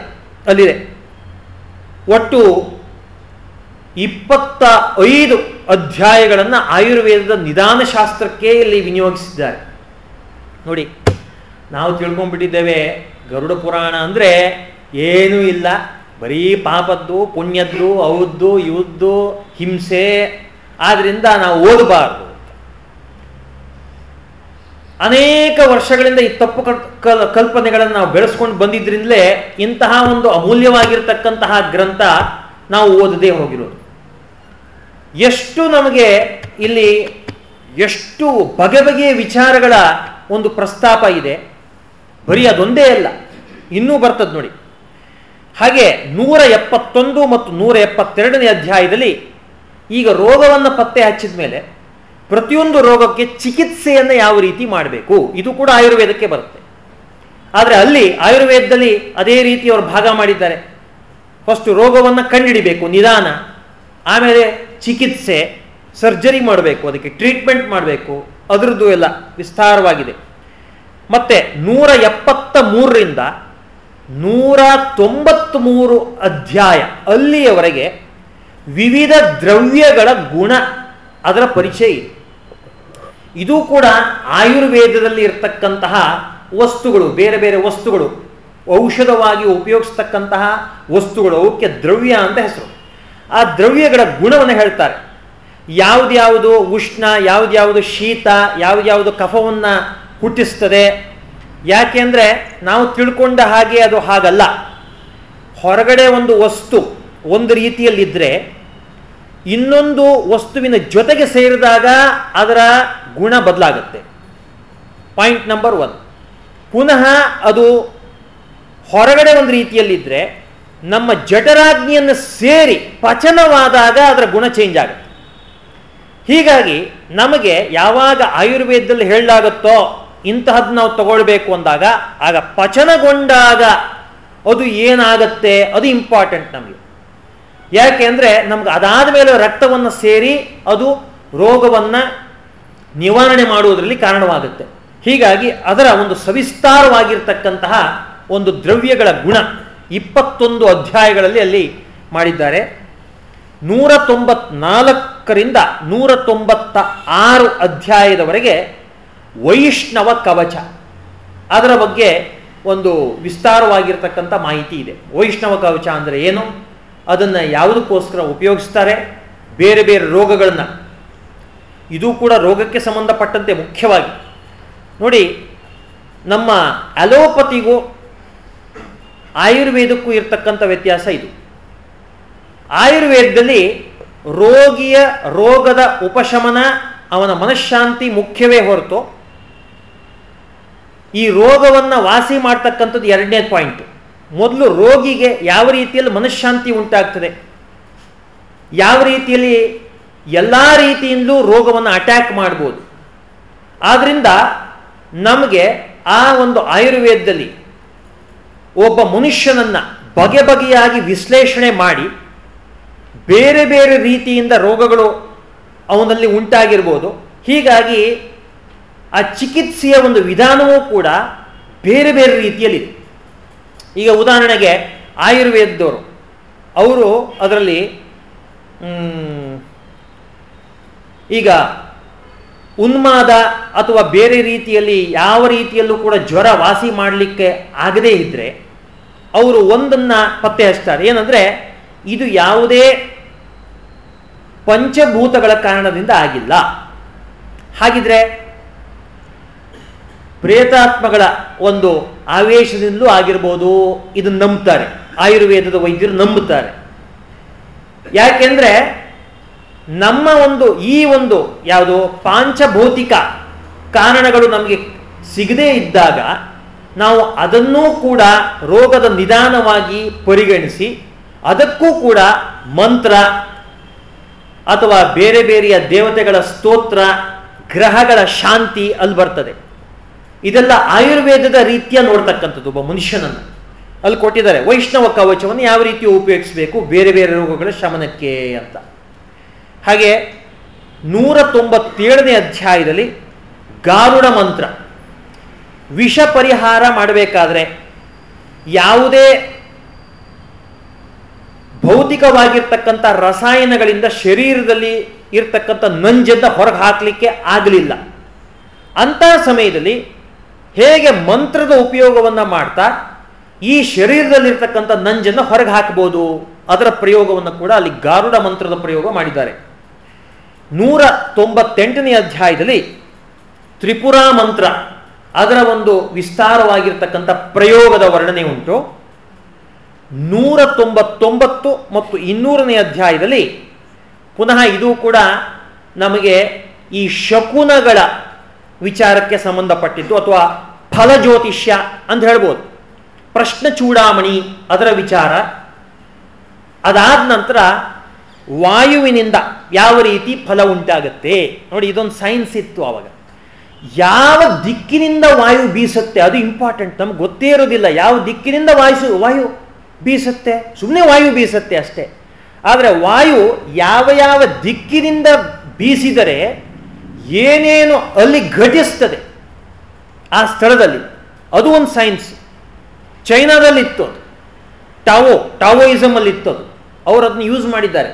ಅಲ್ಲಿದೆ. ಒಟ್ಟು ಇಪ್ಪತ್ತ ಐದು ಅಧ್ಯಾಯಗಳನ್ನು ಆಯುರ್ವೇದದ ನಿಧಾನ ಶಾಸ್ತ್ರಕ್ಕೆ ಇಲ್ಲಿ ವಿನಿಯೋಗಿಸಿದ್ದಾರೆ. ನೋಡಿ, ನಾವು ತಿಳ್ಕೊಂಡ್ಬಿಟ್ಟಿದ್ದೇವೆ ಗರುಡ ಪುರಾಣ ಅಂದರೆ ಏನೂ ಇಲ್ಲ. ಬರೀ ಪಾಪದ್ದು, ಪುಣ್ಯದ್ದು ಅವದ್ದು ಇವದ್ದು, ಹಿಂಸೆ, ಆದ್ರಿಂದ ನಾವು ಓದಬಾರ್ದು ಅನೇಕ ವರ್ಷಗಳಿಂದ ಈ ತಪ್ಪು ಕಲ್ ಕಲ್ಪನೆಗಳನ್ನು ನಾವು ಬೆಳೆಸ್ಕೊಂಡು ಬಂದಿದ್ರಿಂದಲೇ ಇಂತಹ ಒಂದು ಅಮೂಲ್ಯವಾಗಿರ್ತಕ್ಕಂತಹ ಗ್ರಂಥ ನಾವು ಓದದೇ ಹೋಗಿರೋದು. ಎಷ್ಟು ನಮಗೆ ಇಲ್ಲಿ ಎಷ್ಟು ಬಗೆ ಬಗೆಯ ವಿಚಾರಗಳ ಒಂದು ಪ್ರಸ್ತಾಪ ಇದೆ, ಬರೀ ಅದೊಂದೇ ಅಲ್ಲ, ಇನ್ನೂ ಬರ್ತದೆ ನೋಡಿ. ಹಾಗೆ ನೂರ ಎಪ್ಪತ್ತೊಂದು ಮತ್ತು ನೂರ ಎಪ್ಪತ್ತೆರಡನೇ ಅಧ್ಯಾಯದಲ್ಲಿ ಈಗ ರೋಗವನ್ನು ಪತ್ತೆ ಹಚ್ಚಿದ ಮೇಲೆ ಪ್ರತಿಯೊಂದು ರೋಗಕ್ಕೆ ಚಿಕಿತ್ಸೆಯನ್ನು ಯಾವ ರೀತಿ ಮಾಡಬೇಕು? ಇದು ಕೂಡ ಆಯುರ್ವೇದಕ್ಕೆ ಬರುತ್ತೆ. ಆದರೆ ಅಲ್ಲಿ ಆಯುರ್ವೇದದಲ್ಲಿ ಅದೇ ರೀತಿ ಅವರು ಭಾಗ ಮಾಡಿದ್ದಾರೆ. ಫಸ್ಟ್ ರೋಗವನ್ನು ಕಂಡುಹಿಡಿಬೇಕು ನಿಧಾನ. ಆಮೇಲೆ ಚಿಕಿತ್ಸೆ, ಸರ್ಜರಿ ಮಾಡಬೇಕು, ಅದಕ್ಕೆ ಟ್ರೀಟ್ಮೆಂಟ್ ಮಾಡಬೇಕು. ಅದರದ್ದು ಎಲ್ಲ ವಿಸ್ತಾರವಾಗಿದೆ. ಮತ್ತೆ ನೂರ ಎಪ್ಪತ್ತ ಮೂರರಿಂದ ನೂರ ತೊಂಬತ್ತ್ಮೂರು ಅಧ್ಯಾಯ ಅಲ್ಲಿಯವರೆಗೆ ವಿವಿಧ ದ್ರವ್ಯಗಳ ಗುಣ ಅದರ ಪರಿಚಯ ಇದೆ. ಇದು ಕೂಡ ಆಯುರ್ವೇದದಲ್ಲಿ ಇರತಕ್ಕಂತಹ ವಸ್ತುಗಳು, ಬೇರೆ ಬೇರೆ ವಸ್ತುಗಳು, ಔಷಧವಾಗಿ ಉಪಯೋಗಿಸ್ತಕ್ಕಂತಹ ವಸ್ತುಗಳು, ಅವಕ್ಕೆ ದ್ರವ್ಯ ಅಂತ ಹೆಸರು. ಆ ದ್ರವ್ಯಗಳ ಗುಣವನ್ನು ಹೇಳ್ತಾರೆ. ಯಾವುದ್ಯಾವುದು ಉಷ್ಣ, ಯಾವ್ದ್ಯಾವುದು ಶೀತ, ಯಾವ್ದ್ಯಾವುದು ಕಫವನ್ನು ಹುಟ್ಟಿಸ್ತದೆ ಯಾಕೆಂದರೆ ನಾವು ತಿಳ್ಕೊಂಡ ಹಾಗೆ ಅದು ಹಾಗಲ್ಲ. ಹೊರಗಡೆ ಒಂದು ವಸ್ತು ಒಂದು ರೀತಿಯಲ್ಲಿದ್ದರೆ ಇನ್ನೊಂದು ವಸ್ತುವಿನ ಜೊತೆಗೆ ಸೇರಿದಾಗ ಅದರ ಗುಣ ಬದಲಾಗುತ್ತೆ. Point number one. ಪುನಃ ಅದು ಹೊರಗಡೆ ಒಂದು ರೀತಿಯಲ್ಲಿದ್ದರೆ ನಮ್ಮ ಜಠರಾಗ್ನಿಯನ್ನು ಸೇರಿ ಪಚನವಾದಾಗ ಅದರ ಗುಣ ಚೇಂಜ್ ಆಗುತ್ತೆ. ಹೀಗಾಗಿ ನಮಗೆ ಯಾವಾಗ ಆಯುರ್ವೇದದಲ್ಲಿ ಹೇಳಲಾಗುತ್ತೋ ಇಂತಹದ್ದು ನಾವು ತಗೊಳ್ಬೇಕು ಅಂದಾಗ, ಆಗ ಪಚನಗೊಂಡಾಗ ಅದು ಏನಾಗತ್ತೆ? ಅದು ಇಂಪಾರ್ಟೆಂಟ್ ನಮಗೆ. ಯಾಕೆ ಅಂದರೆ ನಮ್ಗೆ ಅದಾದ ಮೇಲೆ ರಕ್ತವನ್ನು ಸೇರಿ ಅದು ರೋಗವನ್ನು ನಿವಾರಣೆ ಮಾಡುವುದರಲ್ಲಿ ಕಾರಣವಾಗುತ್ತೆ. ಹೀಗಾಗಿ ಅದರ ಒಂದು ಸವಿಸ್ತಾರವಾಗಿರ್ತಕ್ಕಂತಹ ಒಂದು ದ್ರವ್ಯಗಳ ಗುಣ ಇಪ್ಪತ್ತೊಂದು ಅಧ್ಯಾಯಗಳಲ್ಲಿ ಅಲ್ಲಿ ಮಾಡಿದ್ದಾರೆ. ನೂರ ತೊಂಬತ್ನಾಲ್ಕರಿಂದ ನೂರ ತೊಂಬತ್ತ ಆರು ಅಧ್ಯಾಯದವರೆಗೆ ವೈಷ್ಣವ ಕವಚ. ಅದರ ಬಗ್ಗೆ ಒಂದು ವಿಸ್ತಾರವಾಗಿರ್ತಕ್ಕಂಥ ಮಾಹಿತಿ ಇದೆ. ವೈಷ್ಣವ ಕವಚ ಅಂದರೆ ಏನು? ಅದನ್ನು ಯಾವುದಕ್ಕೋಸ್ಕರ ಉಪಯೋಗಿಸ್ತಾರೆ? ಬೇರೆ ಬೇರೆ ರೋಗಗಳನ್ನು. ಇದು ಕೂಡ ರೋಗಕ್ಕೆ ಸಂಬಂಧಪಟ್ಟಂತೆ ಮುಖ್ಯವಾಗಿ. ನೋಡಿ, ನಮ್ಮ ಅಲೋಪತಿಗೂ ಆಯುರ್ವೇದಕ್ಕೂ ಇರತಕ್ಕಂಥ ವ್ಯತ್ಯಾಸ ಇದು. ಆಯುರ್ವೇದದಲ್ಲಿ ರೋಗಿಯ ರೋಗದ ಉಪಶಮನ ಅವನ ಮನಃಶಾಂತಿ ಮುಖ್ಯವೇ ಹೊರತು ಈ ರೋಗವನ್ನು ವಾಸಿ ಮಾಡ್ತಕ್ಕಂಥದ್ದು ಎರಡನೇ ಪಾಯಿಂಟ್ ಮೊದಲು ರೋಗಿಗೆ ಯಾವ ರೀತಿಯಲ್ಲಿ ಮನಃಶಾಂತಿ ಉಂಟಾಗ್ತದೆ? ಯಾವ ರೀತಿಯಲ್ಲಿ ಎಲ್ಲ ರೀತಿಯಿಂದಲೂ ರೋಗವನ್ನು ಅಟ್ಯಾಕ್ ಮಾಡ್ಬೋದು? ಆದ್ದರಿಂದ ನಮಗೆ ಆ ಒಂದು ಆಯುರ್ವೇದದಲ್ಲಿ ಒಬ್ಬ ಮನುಷ್ಯನನ್ನು ಬಗೆ ಬಗೆಯಾಗಿ ವಿಶ್ಲೇಷಣೆ ಮಾಡಿ ಬೇರೆ ಬೇರೆ ರೀತಿಯಿಂದ ರೋಗಗಳು ಅವನಲ್ಲಿ ಉಂಟಾಗಿರ್ಬೋದು. ಹೀಗಾಗಿ ಆ ಚಿಕಿತ್ಸೆಯ ಒಂದು ವಿಧಾನವೂ ಕೂಡ ಬೇರೆ ಬೇರೆ ರೀತಿಯಲ್ಲಿ ಈಗ ಉದಾಹರಣೆಗೆ ಆಯುರ್ವೇದದವರು, ಅವರು ಅದರಲ್ಲಿ ಈಗ ಉನ್ಮಾದ ಅಥವಾ ಬೇರೆ ರೀತಿಯಲ್ಲಿ ಯಾವ ರೀತಿಯಲ್ಲೂ ಕೂಡ ಜ್ವರ ವಾಸಿ ಮಾಡಲಿಕ್ಕೆ ಆಗದೇ ಇದ್ದರೆ ಅವರು ಒಂದನ್ನು ಪತ್ತೆ ಹಚ್ತಾರೆ ಏನಂದರೆ, ಇದು ಯಾವುದೇ ಪಂಚಭೂತಗಳ ಕಾರಣದಿಂದ ಆಗಿಲ್ಲ. ಹಾಗಿದ್ರೆ ಪ್ರೇತಾತ್ಮಗಳ ಒಂದು ಆವೇಶದಿಂದಲೂ ಆಗಿರ್ಬೋದು ಇದನ್ನು ನಂಬ್ತಾರೆ. ಆಯುರ್ವೇದದ ವೈದ್ಯರು ನಂಬುತ್ತಾರೆ. ಯಾಕೆಂದರೆ ನಮ್ಮ ಒಂದು ಈ ಒಂದು ಯಾವುದು ಪಾಂಚಭೌತಿಕ ಕಾರಣಗಳು ನಮಗೆ ಸಿಗದೇ ಇದ್ದಾಗ ನಾವು ಅದನ್ನೂ ಕೂಡ ರೋಗದ ನಿಧಾನವಾಗಿ ಪರಿಗಣಿಸಿ ಅದಕ್ಕೂ ಕೂಡ ಮಂತ್ರ ಅಥವಾ ಬೇರೆ ಬೇರೆಯ ದೇವತೆಗಳ ಸ್ತೋತ್ರ, ಗ್ರಹಗಳ ಶಾಂತಿ ಅಲ್ಲಿ ಬರ್ತದೆ. ಇದೆಲ್ಲ ಆಯುರ್ವೇದದ ರೀತಿಯ ನೋಡ್ತಕ್ಕಂಥದ್ದು ಒಬ್ಬ ಮನುಷ್ಯನನ್ನು. ಅಲ್ಲಿ ಕೊಟ್ಟಿದ್ದಾರೆ, ವೈಷ್ಣವ ಕವಚವನ್ನು ಯಾವ ರೀತಿ ಉಪಯೋಗಿಸಬೇಕು, ಬೇರೆ ಬೇರೆ ರೋಗಗಳ ಶಮನಕ್ಕೆ ಅಂತ. ಹಾಗೆ ನೂರ ತೊಂಬತ್ತೇಳನೇ ಅಧ್ಯಾಯದಲ್ಲಿ ಗಾರುಡ ಮಂತ್ರ. ವಿಷ ಪರಿಹಾರ ಮಾಡಬೇಕಾದ್ರೆ ಯಾವುದೇ ಭೌತಿಕವಾಗಿರ್ತಕ್ಕಂಥ ರಸಾಯನಗಳಿಂದ ಶರೀರದಲ್ಲಿ ಇರ್ತಕ್ಕಂಥ ನಂಜನ್ನು ಹೊರಗೆ ಹಾಕಲಿಕ್ಕೆ ಆಗಲಿಲ್ಲ. ಅಂತಹ ಸಮಯದಲ್ಲಿ ಹೇಗೆ ಮಂತ್ರದ ಉಪಯೋಗವನ್ನು ಮಾಡ್ತಾ ಈ ಶರೀರದಲ್ಲಿರ್ತಕ್ಕಂಥ ನಂಜನ್ನು ಹೊರಗೆ ಹಾಕಬಹುದು ಅದರ ಪ್ರಯೋಗವನ್ನು ಕೂಡ ಅಲ್ಲಿ ಗಾರುಡ ಮಂತ್ರದ ಪ್ರಯೋಗ ಮಾಡಿದ್ದಾರೆ. ನೂರ ತೊಂಬತ್ತೆಂಟನೇ ಅಧ್ಯಾಯದಲ್ಲಿ ತ್ರಿಪುರ ಮಂತ್ರ, ಅದರ ಒಂದು ವಿಸ್ತಾರವಾಗಿರ್ತಕ್ಕಂಥ ಪ್ರಯೋಗದ ವರ್ಣನೆ ಉಂಟು. ನೂರ ತೊಂಬತ್ತೊಂಬತ್ತು ಮತ್ತು ಇನ್ನೂರನೇ ಅಧ್ಯಾಯದಲ್ಲಿ ಪುನಃ ಇದು ಕೂಡ ನಮಗೆ ಈ ಶಕುನಗಳ ವಿಚಾರಕ್ಕೆ ಸಂಬಂಧಪಟ್ಟಿದ್ದು ಅಥವಾ ಫಲಜ್ಯೋತಿಷ್ಯ ಅಂತ ಹೇಳ್ಬೋದು. ಪ್ರಶ್ನ ಚೂಡಾಮಣಿ ಅದರ ವಿಚಾರ. ಅದಾದ ನಂತರ ವಾಯುವಿನಿಂದ ಯಾವ ರೀತಿ ಫಲ ಉಂಟಾಗುತ್ತೆ? ನೋಡಿ, ಇದೊಂದು ಸೈನ್ಸ್ ಇತ್ತು ಆವಾಗ. ಯಾವ ದಿಕ್ಕಿನಿಂದ ವಾಯು ಬೀಸುತ್ತೆ? ಅದು ಇಂಪಾರ್ಟೆಂಟ್ ನಮ್ಗೆ ಗೊತ್ತೇ ಇರೋದಿಲ್ಲ. ಯಾವ ದಿಕ್ಕಿನಿಂದ ವಾಯು ವಾಯು ಬೀಸುತ್ತೆ? ಸುಮ್ಮನೆ ವಾಯು ಬೀಸುತ್ತೆ ಅಷ್ಟೇ. ಆದರೆ ವಾಯು ಯಾವ ಯಾವ ದಿಕ್ಕಿನಿಂದ ಬೀಸಿದರೆ ಏನೇನು ಅಲ್ಲಿ ಘಟಿಸ್ತದೆ ಆ ಸ್ಥಳದಲ್ಲಿ, ಅದು ಒಂದು ಸೈನ್ಸ್ ಚೈನಾದಲ್ಲಿ ಇತ್ತು ಅದು. ಟಾವೋ ಟಾವೋಯಿಸಮ್ ಅಲ್ಲಿ ಇತ್ತು ಅದು ಅವರು ಅದನ್ನ ಯೂಸ್ ಮಾಡಿದ್ದಾರೆ.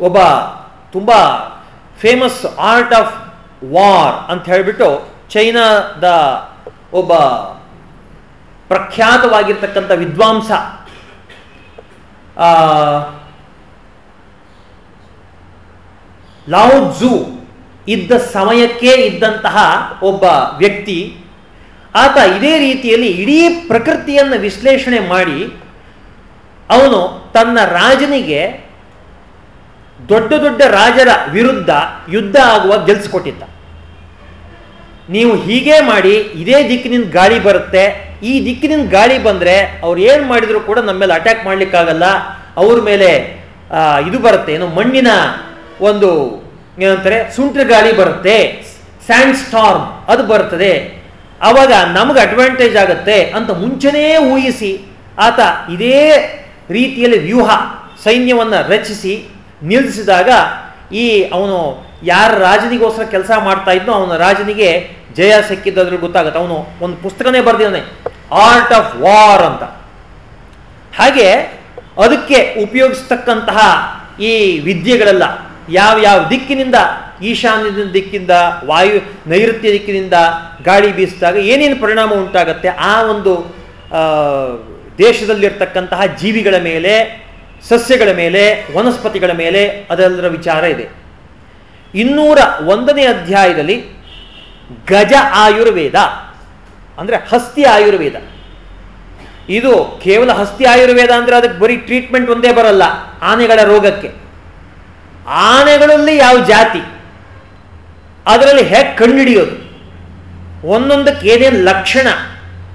ಒಬ್ಬ ತುಂಬ ಫೇಮಸ್ ಆರ್ಟ್ ಆಫ್ ವಾರ್ ಅಂತ ಹೇಳಿಬಿಟ್ಟು ಚೈನಾದ ಒಬ್ಬ ಪ್ರಖ್ಯಾತವಾಗಿರ್ತಕ್ಕಂಥ ವಿದ್ವಾಂಸ ಲಾವುಜು ಇದ್ದ ಸಮಯಕ್ಕೆ ಇದ್ದಂತಹ ಒಬ್ಬ ವ್ಯಕ್ತಿ, ಆತ ಇದೇ ರೀತಿಯಲ್ಲಿ ಇಡೀ ಪ್ರಕೃತಿಯನ್ನು ವಿಶ್ಲೇಷಣೆ ಮಾಡಿ ಅವನು ತನ್ನ ರಾಜನಿಗೆ ದೊಡ್ಡ ದೊಡ್ಡ ರಾಜರ ವಿರುದ್ಧ ಯುದ್ಧ ಆಗುವ ಗೆಲ್ಸಿಕೊಟ್ಟಿದ್ದ ನೀವು ಹೀಗೆ ಮಾಡಿ ಇದೇ ದಿಕ್ಕಿನಿಂದ ಗಾಳಿ ಬರುತ್ತೆ, ಈ ದಿಕ್ಕಿನಿಂದ ಗಾಳಿ ಬಂದರೆ ಅವ್ರು ಏನು ಮಾಡಿದರೂ ಕೂಡ ನಮ್ಮ ಮೇಲೆ ಅಟ್ಯಾಕ್ ಮಾಡಲಿಕ್ಕಾಗಲ್ಲ, ಅವ್ರ ಮೇಲೆ ಇದು ಬರುತ್ತೆ, ಏನು ಮಣ್ಣಿನ ಒಂದು ಏನಂತಾರೆ ಸುಂಟ್ರ ಗಾಳಿ ಬರುತ್ತೆ. ಸ್ಯಾಂಡ್ ಸ್ಟಾರ್ಮ್ ಅದು ಬರ್ತದೆ. ಆವಾಗ ನಮಗೆ ಅಡ್ವಾಂಟೇಜ್ ಆಗುತ್ತೆ ಅಂತ ಮುಂಚೆನೇ ಊಹಿಸಿ. ಆತ ಇದೇ ರೀತಿಯಲ್ಲಿ ವ್ಯೂಹ, ಸೈನ್ಯವನ್ನು ರಚಿಸಿ ನಿಲ್ಲಿಸಿದಾಗ ಈ ಅವನು ಯಾರ ರಾಜನಿಗೋಸ್ಕರ ಕೆಲಸ ಮಾಡ್ತಾ ಇದ್ನೋ ಅವನ ರಾಜನಿಗೆ ಜಯ ಸಿಕ್ಕಿದ್ದಾದ್ರೂ ಗೊತ್ತಾಗುತ್ತೆ. ಅವನು ಒಂದು ಪುಸ್ತಕನೇ ಬರೆದಿದ್ದಾನೆ ಆರ್ಟ್ ಆಫ್ ವಾರ್ ಅಂತ. ಹಾಗೆ ಅದಕ್ಕೆ ಉಪಯೋಗಿಸ್ತಕ್ಕಂತಹ ಈ ವಿದ್ಯೆಗಳೆಲ್ಲ ಯಾವ ಯಾವ ದಿಕ್ಕಿನಿಂದ, ಈಶಾನ್ಯದ ದಿಕ್ಕಿಂದ, ವಾಯು ನೈಋತ್ಯ ದಿಕ್ಕಿನಿಂದ ಗಾಳಿ ಬೀಸಿದಾಗ ಏನೇನು ಪರಿಣಾಮ ಉಂಟಾಗುತ್ತೆ, ಆ ಒಂದು ದೇಶದಲ್ಲಿರ್ತಕ್ಕಂತಹ ಜೀವಿಗಳ ಮೇಲೆ, ಸಸ್ಯಗಳ ಮೇಲೆ, ವನಸ್ಪತಿಗಳ ಮೇಲೆ ಅದೆಲ್ಲರ ವಿಚಾರ ಇದೆ. ಇನ್ನೂರ ಒಂದನೇ ಅಧ್ಯಾಯದಲ್ಲಿ ಗಜ ಆಯುರ್ವೇದ, ಅಂದರೆ ಹಸ್ತಿ ಆಯುರ್ವೇದ. ಇದು ಕೇವಲ ಹಸ್ತಿ ಆಯುರ್ವೇದ ಅಂದರೆ ಅದಕ್ಕೆ ಬರೀ ಟ್ರೀಟ್ಮೆಂಟ್ ಒಂದೇ ಬರಲ್ಲ, ಆನೆಗಳ ರೋಗಕ್ಕೆ. ಆನೆಗಳಲ್ಲಿ ಯಾವ ಜಾತಿ? ಅದರಲ್ಲಿ ಹೇಗೆ ಕಂಡುಹಿಡಿಯೋದು ಒಂದೊಂದಕ್ಕೆ ಏನೇನು ಲಕ್ಷಣ?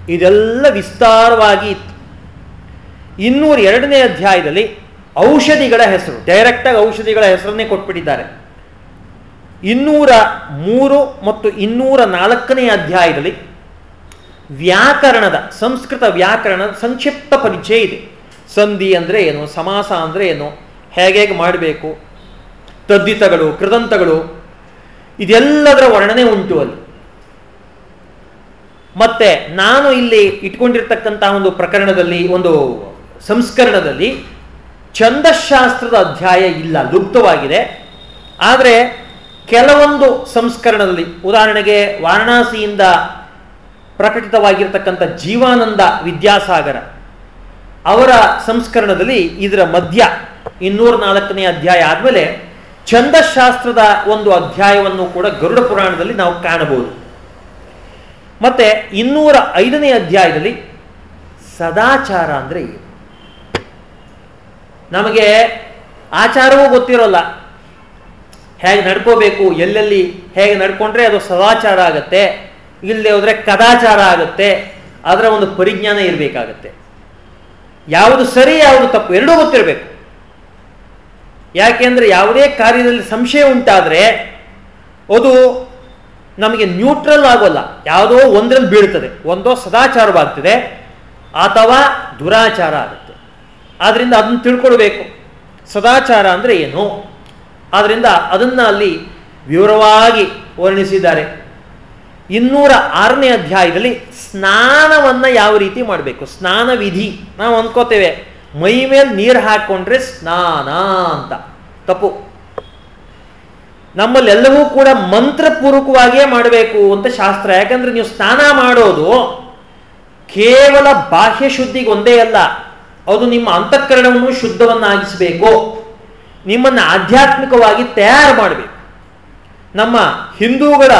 ಇದೆಲ್ಲ ವಿಸ್ತಾರವಾಗಿ ಇತ್ತು. ಇನ್ನೂರ ಎರಡನೇ ಅಧ್ಯಾಯದಲ್ಲಿ ಔಷಧಿಗಳ ಹೆಸರು. ಡೈರೆಕ್ಟಾಗಿ ಔಷಧಿಗಳ ಹೆಸರನ್ನೇ ಕೊಟ್ಬಿಟ್ಟಿದ್ದಾರೆ. ಇನ್ನೂರ ಮೂರು ಮತ್ತು ಇನ್ನೂರ ನಾಲ್ಕನೇ ಅಧ್ಯಾಯದಲ್ಲಿ ವ್ಯಾಕರಣದ, ಸಂಸ್ಕೃತ ವ್ಯಾಕರಣದ ಸಂಕ್ಷಿಪ್ತ ಪರಿಚಯ ಇದೆ. ಸಂಧಿ ಅಂದರೆ ಏನು? ಸಮಾಸ ಅಂದರೆ ಏನು? ಹೇಗೆ ಹೇಗೆ ಮಾಡಬೇಕು? ತದ್ದಿತಗಳು, ಕೃದಂತಗಳು, ಇದೆಲ್ಲದರ ವರ್ಣನೆ ಉಂಟು ಅಲ್ಲಿ. ಮತ್ತೆ ನಾನು ಇಲ್ಲಿ ಇಟ್ಕೊಂಡಿರ್ತಕ್ಕಂತಹ ಒಂದು ಪ್ರಕರಣದಲ್ಲಿ, ಒಂದು ಸಂಸ್ಕರಣದಲ್ಲಿ ಛಂದಶಾಸ್ತ್ರದ ಅಧ್ಯಾಯ ಇಲ್ಲ, ಲುಪ್ತವಾಗಿದೆ. ಆದರೆ ಕೆಲವೊಂದು ಸಂಸ್ಕರಣದಲ್ಲಿ, ಉದಾಹರಣೆಗೆ ವಾರಣಾಸಿಯಿಂದ ಪ್ರಕಟಿತವಾಗಿರ್ತಕ್ಕಂಥ ಜೀವಾನಂದ ವಿದ್ಯಾಸಾಗರ ಅವರ ಸಂಸ್ಕರಣದಲ್ಲಿ ಇದರ ಮಧ್ಯ ಇನ್ನೂರ ನಾಲ್ಕನೇ ಅಧ್ಯಾಯ ಆದಮೇಲೆ ಛಂದಶಾಸ್ತ್ರದ ಒಂದು ಅಧ್ಯಾಯವನ್ನು ಕೂಡ ಗರುಡ ಪುರಾಣದಲ್ಲಿ ನಾವು ಕಾಣಬಹುದು. ಮತ್ತೆ ಇನ್ನೂರ ಐದನೇ ಅಧ್ಯಾಯದಲ್ಲಿ ಸದಾಚಾರ ಅಂದರೆ ಏನು? ನಮಗೆ ಆಚಾರವೂ ಗೊತ್ತಿರೋಲ್ಲ. ಹೇಗೆ ನಡ್ಕೋಬೇಕು, ಎಲ್ಲೆಲ್ಲಿ ಹೇಗೆ ನಡ್ಕೊಂಡ್ರೆ ಅದು ಸದಾಚಾರ ಆಗತ್ತೆ, ಇಲ್ಲದೆ ಹೋದರೆ ಕದಾಚಾರ ಆಗುತ್ತೆ, ಅದರ ಒಂದು ಪರಿಜ್ಞಾನ ಇರಬೇಕಾಗತ್ತೆ. ಯಾವುದು ಸರಿ, ಯಾವುದು ತಪ್ಪು, ಎರಡೂ ಗೊತ್ತಿರಬೇಕು. ಯಾಕೆಂದ್ರೆ ಯಾವುದೇ ಕಾರ್ಯದಲ್ಲಿ ಸಂಶಯ ಉಂಟಾದರೆ ಅದು ನಮಗೆ ನ್ಯೂಟ್ರಲ್ ಆಗೋಲ್ಲ. ಯಾವುದೋ ಒಂದರಲ್ಲಿ ಬೀಳ್ತದೆ ಒಂದೋ ಸದಾಚಾರವಾಗ್ತದೆ, ಅಥವಾ ದುರಾಚಾರ ಆಗುತ್ತೆ. ಆದ್ದರಿಂದ ಅದನ್ನು ತಿಳ್ಕೊಳ್ಬೇಕು. ಸದಾಚಾರ ಅಂದರೆ ಏನು? ಆದ್ದರಿಂದ ಅದನ್ನು ಅಲ್ಲಿ ವಿವರವಾಗಿ ವರ್ಣಿಸಿದ್ದಾರೆ. ಇನ್ನೂರ ಆರನೇ ಅಧ್ಯಾಯದಲ್ಲಿ ಸ್ನಾನವನ್ನು ಯಾವ ರೀತಿ ಮಾಡಬೇಕು? ಸ್ನಾನ ವಿಧಿ. ನಾವು ಅಂದ್ಕೋತೇವೆ. ಮೈ ಮೇಲೆ ನೀರು ಹಾಕೊಂಡ್ರೆ ಸ್ನಾನ ಅಂತ. ತಪ್ಪು. ನಮ್ಮಲ್ಲೆಲ್ಲವೂ ಕೂಡ ಮಂತ್ರಪೂರ್ವಕವಾಗಿಯೇ ಮಾಡಬೇಕು ಅಂತ ಶಾಸ್ತ್ರ. ಯಾಕಂದ್ರೆ ನೀವು ಸ್ನಾನ ಮಾಡೋದು ಕೇವಲ ಬಾಹ್ಯ ಶುದ್ಧಿಗೆ ಒಂದೇ ಅಲ್ಲ, ಅದು ನಿಮ್ಮ ಅಂತಃಕರಣವನ್ನು ಶುದ್ಧವನ್ನಾಗಿಸಬೇಕು. ನಿಮ್ಮನ್ನು ಆಧ್ಯಾತ್ಮಿಕವಾಗಿ ತಯಾರು ಮಾಡಬೇಕು. ನಮ್ಮ ಹಿಂದೂಗಳ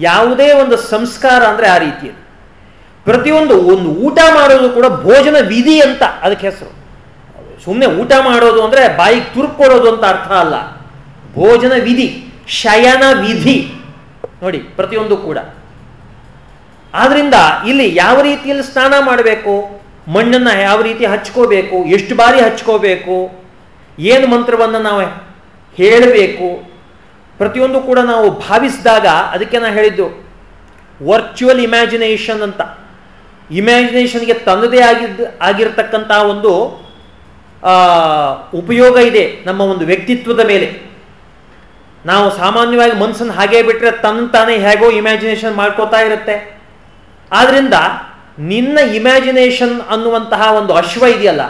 ಯಾವುದೇ ಒಂದು ಸಂಸ್ಕಾರ ಅಂದರೆ ಆ ರೀತಿಯಲ್ಲಿ ಪ್ರತಿಯೊಂದು ಒಂದು ಊಟ ಮಾಡೋದು ಕೂಡ ಭೋಜನ ವಿಧಿ ಅಂತ ಅದಕ್ಕೆ ಹೆಸರು. ಸುಮ್ಮನೆ ಊಟ ಮಾಡೋದು ಅಂದರೆ ಬಾಯಿಗೆ ತುರ್ಕೊಡೋದು ಅಂತ ಅರ್ಥ ಅಲ್ಲ. ಭೋಜನ ವಿಧಿ, ಶಯನ ವಿಧಿ. ನೋಡಿ, ಪ್ರತಿಯೊಂದು ಕೂಡ. ಆದ್ರಿಂದ ಇಲ್ಲಿ ಯಾವ ರೀತಿಯಲ್ಲಿ ಸ್ನಾನ ಮಾಡಬೇಕು? ಮಣ್ಣನ್ನು ಯಾವ ರೀತಿ ಹಚ್ಕೋಬೇಕು? ಎಷ್ಟು ಬಾರಿ ಹಚ್ಕೋಬೇಕು? ಏನು ಮಂತ್ರವನ್ನು ನಾವು ಹೇಳಬೇಕು? ಪ್ರತಿಯೊಂದು ಕೂಡ ನಾವು ಭಾವಿಸಿದಾಗ ಅದಕ್ಕೆ ನಾನು ಹೇಳಿದ್ದು ವರ್ಚುವಲ್ ಇಮ್ಯಾಜಿನೇಷನ್ ಅಂತ. ಇಮ್ಯಾಜಿನೇಷನ್ಗೆ ತನ್ನದೇ ಆಗಿದ್ದ ಆಗಿರತಕ್ಕಂಥ ಒಂದು ಉಪಯೋಗ ಇದೆ ನಮ್ಮ ಒಂದು ವ್ಯಕ್ತಿತ್ವದ ಮೇಲೆ. ನಾವು ಸಾಮಾನ್ಯವಾಗಿ ಮನಸ್ಸನ್ನು ಹಾಗೇ ಬಿಟ್ಟರೆ ತನ್ನ ತಾನೇ ಹೇಗೋ ಇಮ್ಯಾಜಿನೇಷನ್ ಮಾಡ್ಕೋತಾ ಇರುತ್ತೆ. ಆದ್ದರಿಂದ ನಿನ್ನ ಇಮ್ಯಾಜಿನೇಷನ್ ಅನ್ನುವಂತಹ ಒಂದು ಅಶ್ವ ಇದೆಯಲ್ಲ,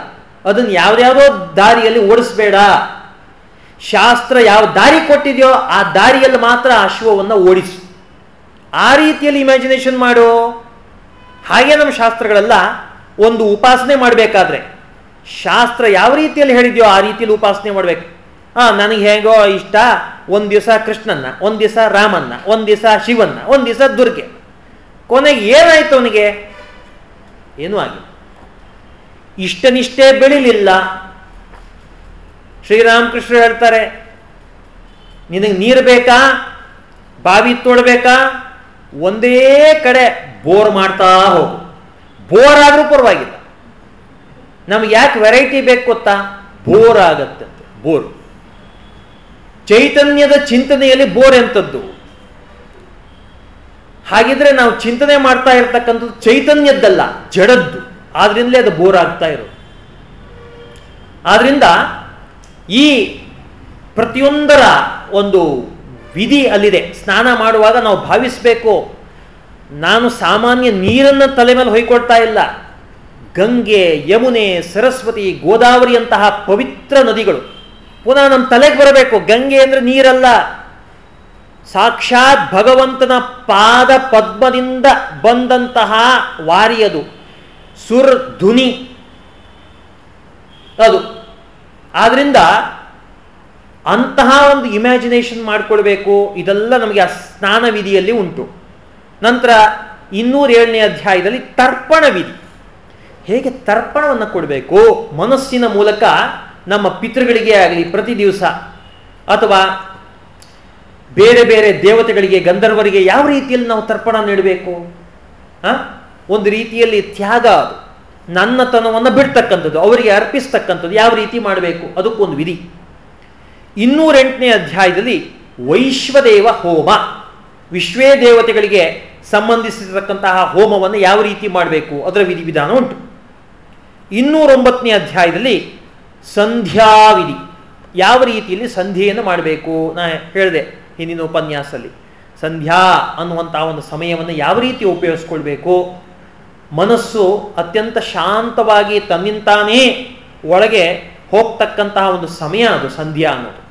ಅದನ್ನು ಯಾವ್ದಾವುದೋ ದಾರಿಯಲ್ಲಿ ಓಡಿಸ್ಬೇಡ. ಶಾಸ್ತ್ರ ಯಾವ ದಾರಿ ಕೊಟ್ಟಿದೆಯೋ ಆ ದಾರಿಯಲ್ಲಿ ಮಾತ್ರ ಅಶ್ವವನ್ನು ಓಡಿಸು. ಆ ರೀತಿಯಲ್ಲಿ ಇಮ್ಯಾಜಿನೇಷನ್ ಮಾಡು. ಹಾಗೆ ನಮ್ಮ ಶಾಸ್ತ್ರಗಳೆಲ್ಲ ಒಂದು ಉಪಾಸನೆ ಮಾಡಬೇಕಾದ್ರೆ, ಶಾಸ್ತ್ರ ಯಾವ ರೀತಿಯಲ್ಲಿ ಹೇಳಿದೆಯೋ ಆ ರೀತಿಯಲ್ಲಿ ಉಪಾಸನೆ ಮಾಡಬೇಕು. ಹಾಂ ನನಗೆ ಹೇಗೋ ಇಷ್ಟ, ಒಂದು ದಿವಸ ಕೃಷ್ಣನ್ನ, ಒಂದು ದಿವಸ ರಾಮನ್ನ, ಒಂದು ದಿವಸ ಶಿವನ್ನ, ಒಂದು ದಿವಸ ದುರ್ಗೆ. ಕೊನೆಗೆ ಏನಾಯ್ತು ಅವನಿಗೆ? ಏನೂ ಆಗಿಲ್ಲ. ಇಷ್ಟನಿಷ್ಟೇ ಬೆಳಿಲಿಲ್ಲ. ಶ್ರೀರಾಮಕೃಷ್ಣ ಹೇಳ್ತಾರೆ, ನಿನಗೆ ನೀರು ಬೇಕಾ? ಬಾವಿ ತೋಡ್ಬೇಕಾ ಒಂದೇ ಕಡೆ ಬೋರ್ ಮಾಡ್ತಾ ಹೋಗು. ಬೋರ್ ಆದರೂ ಪರವಾಗಿಲ್ಲ. ನಮ್ಗೆ ಯಾಕೆ ವೆರೈಟಿ ಬೇಕು ಗೊತ್ತಾ? ಬೋರ್ ಆಗತ್ತಂತೆ ಬೋರ್. ಚೈತನ್ಯದ ಚಿಂತನೆಯಲ್ಲಿ ಬೋರ್ ಎಂಥದ್ದು ಹಾಗಿದ್ರೆ ನಾವು ಚಿಂತನೆ ಮಾಡ್ತಾ ಇರ್ತಕ್ಕಂಥದ್ದು ಚೈತನ್ಯದ್ದಲ್ಲ, ಜಡದ್ದು. ಆದ್ರಿಂದಲೇ ಅದು ಬೋರ್ ಆಗ್ತಾ ಇರೋದು. ಆದ್ರಿಂದ ಈ ಪ್ರತಿಯೊಂದರ ಒಂದು ವಿಧಿ ಅಲ್ಲಿದೆ. ಸ್ನಾನ ಮಾಡುವಾಗ ನಾವು ಭಾವಿಸಬೇಕು. ನಾನು ಸಾಮಾನ್ಯ ನೀರನ್ನು ತಲೆ ಮೇಲೆ ಹೊಯ್ಕೊಳ್ತಾ ಇಲ್ಲ. ಗಂಗೆ, ಯಮುನೆ, ಸರಸ್ವತಿ, ಗೋದಾವರಿಯಂತಹ ಪವಿತ್ರ ನದಿಗಳು. ಪುನಃ ನಮ್ಮ ತಲೆಗೆ ಬರಬೇಕು. ಗಂಗೆ ಅಂದರೆ ನೀರಲ್ಲ. ಸಾಕ್ಷಾತ್ ಭಗವಂತನ ಪಾದ ಪದ್ಮದಿಂದ ಬಂದಂತಹ ವಾರಿಯದು. ಸುರ್ ಧುನಿ. ಅದು. ಆದ್ರಿಂದ ಅಂತಹ ಒಂದು ಇಮ್ಯಾಜಿನೇಷನ್ ಮಾಡಿಕೊಳ್ಬೇಕು, ಇದೆಲ್ಲ ನಮಗೆ ಆ ಸ್ನಾನ ವಿಧಿಯಲ್ಲಿ ಉಂಟು. ನಂತರ ಇನ್ನೂರ ಏಳನೇ ಅಧ್ಯಾಯದಲ್ಲಿ ತರ್ಪಣ ವಿಧಿ ಹೇಗೆ ತರ್ಪಣವನ್ನು ಕೊಡಬೇಕು? ಮನಸ್ಸಿನ ಮೂಲಕ ನಮ್ಮ ಪಿತೃಗಳಿಗೆ ಆಗಲಿ ಪ್ರತಿ ದಿವಸ, ಅಥವಾ ಬೇರೆ ಬೇರೆ ದೇವತೆಗಳಿಗೆ, ಗಂಧರ್ವರಿಗೆ ಯಾವ ರೀತಿಯಲ್ಲಿ ನಾವು ತರ್ಪಣ ನೀಡಬೇಕು? ಒಂದು ರೀತಿಯಲ್ಲಿ ತ್ಯಾಗ ಅದು. ನನ್ನತನವನ್ನು ಬಿಡ್ತಕ್ಕಂಥದ್ದು, ಅವರಿಗೆ ಅರ್ಪಿಸ್ತಕ್ಕಂಥದ್ದು ಯಾವ ರೀತಿ ಮಾಡಬೇಕು? ಅದಕ್ಕೊಂದು ವಿಧಿ. ಇನ್ನೂರೆಂಟನೇ ಅಧ್ಯಾಯದಲ್ಲಿ ವೈಶ್ವದೇವ ಹೋಮ. ವಿಶ್ವೇ ದೇವತೆಗಳಿಗೆ ಸಂಬಂಧಿಸಿರತಕ್ಕಂತಹ ಹೋಮವನ್ನು ಯಾವ ರೀತಿ ಮಾಡಬೇಕು? ಅದರ ವಿಧಿವಿಧಾನ ಉಂಟು. ಇನ್ನೂರೊಂಬತ್ತನೇ ಅಧ್ಯಾಯದಲ್ಲಿ ಸಂಧ್ಯಾವಿಧಿ. ಯಾವ ರೀತಿಯಲ್ಲಿ ಸಂಧಿಯನ್ನು ಮಾಡಬೇಕು? ನಾ ಹೇಳಿದೆ ಹಿಂದಿನ ಉಪನ್ಯಾಸದಲ್ಲಿ. ಸಂಧ್ಯಾ ಅನ್ನುವಂಥ ಒಂದು ಸಮಯವನ್ನು ಯಾವ ರೀತಿ ಉಪಯೋಗಿಸ್ಕೊಳ್ಬೇಕು? ಮನಸ್ಸು ಅತ್ಯಂತ ಶಾಂತವಾಗಿ ತನ್ನಿಂತಾನೇ ಒಳಗೆ ಹೋಗ್ತಕ್ಕಂತಹ ಒಂದು ಸಮಯ ಅದು ಸಂಧ್ಯಾ ಅನ್ನೋದು.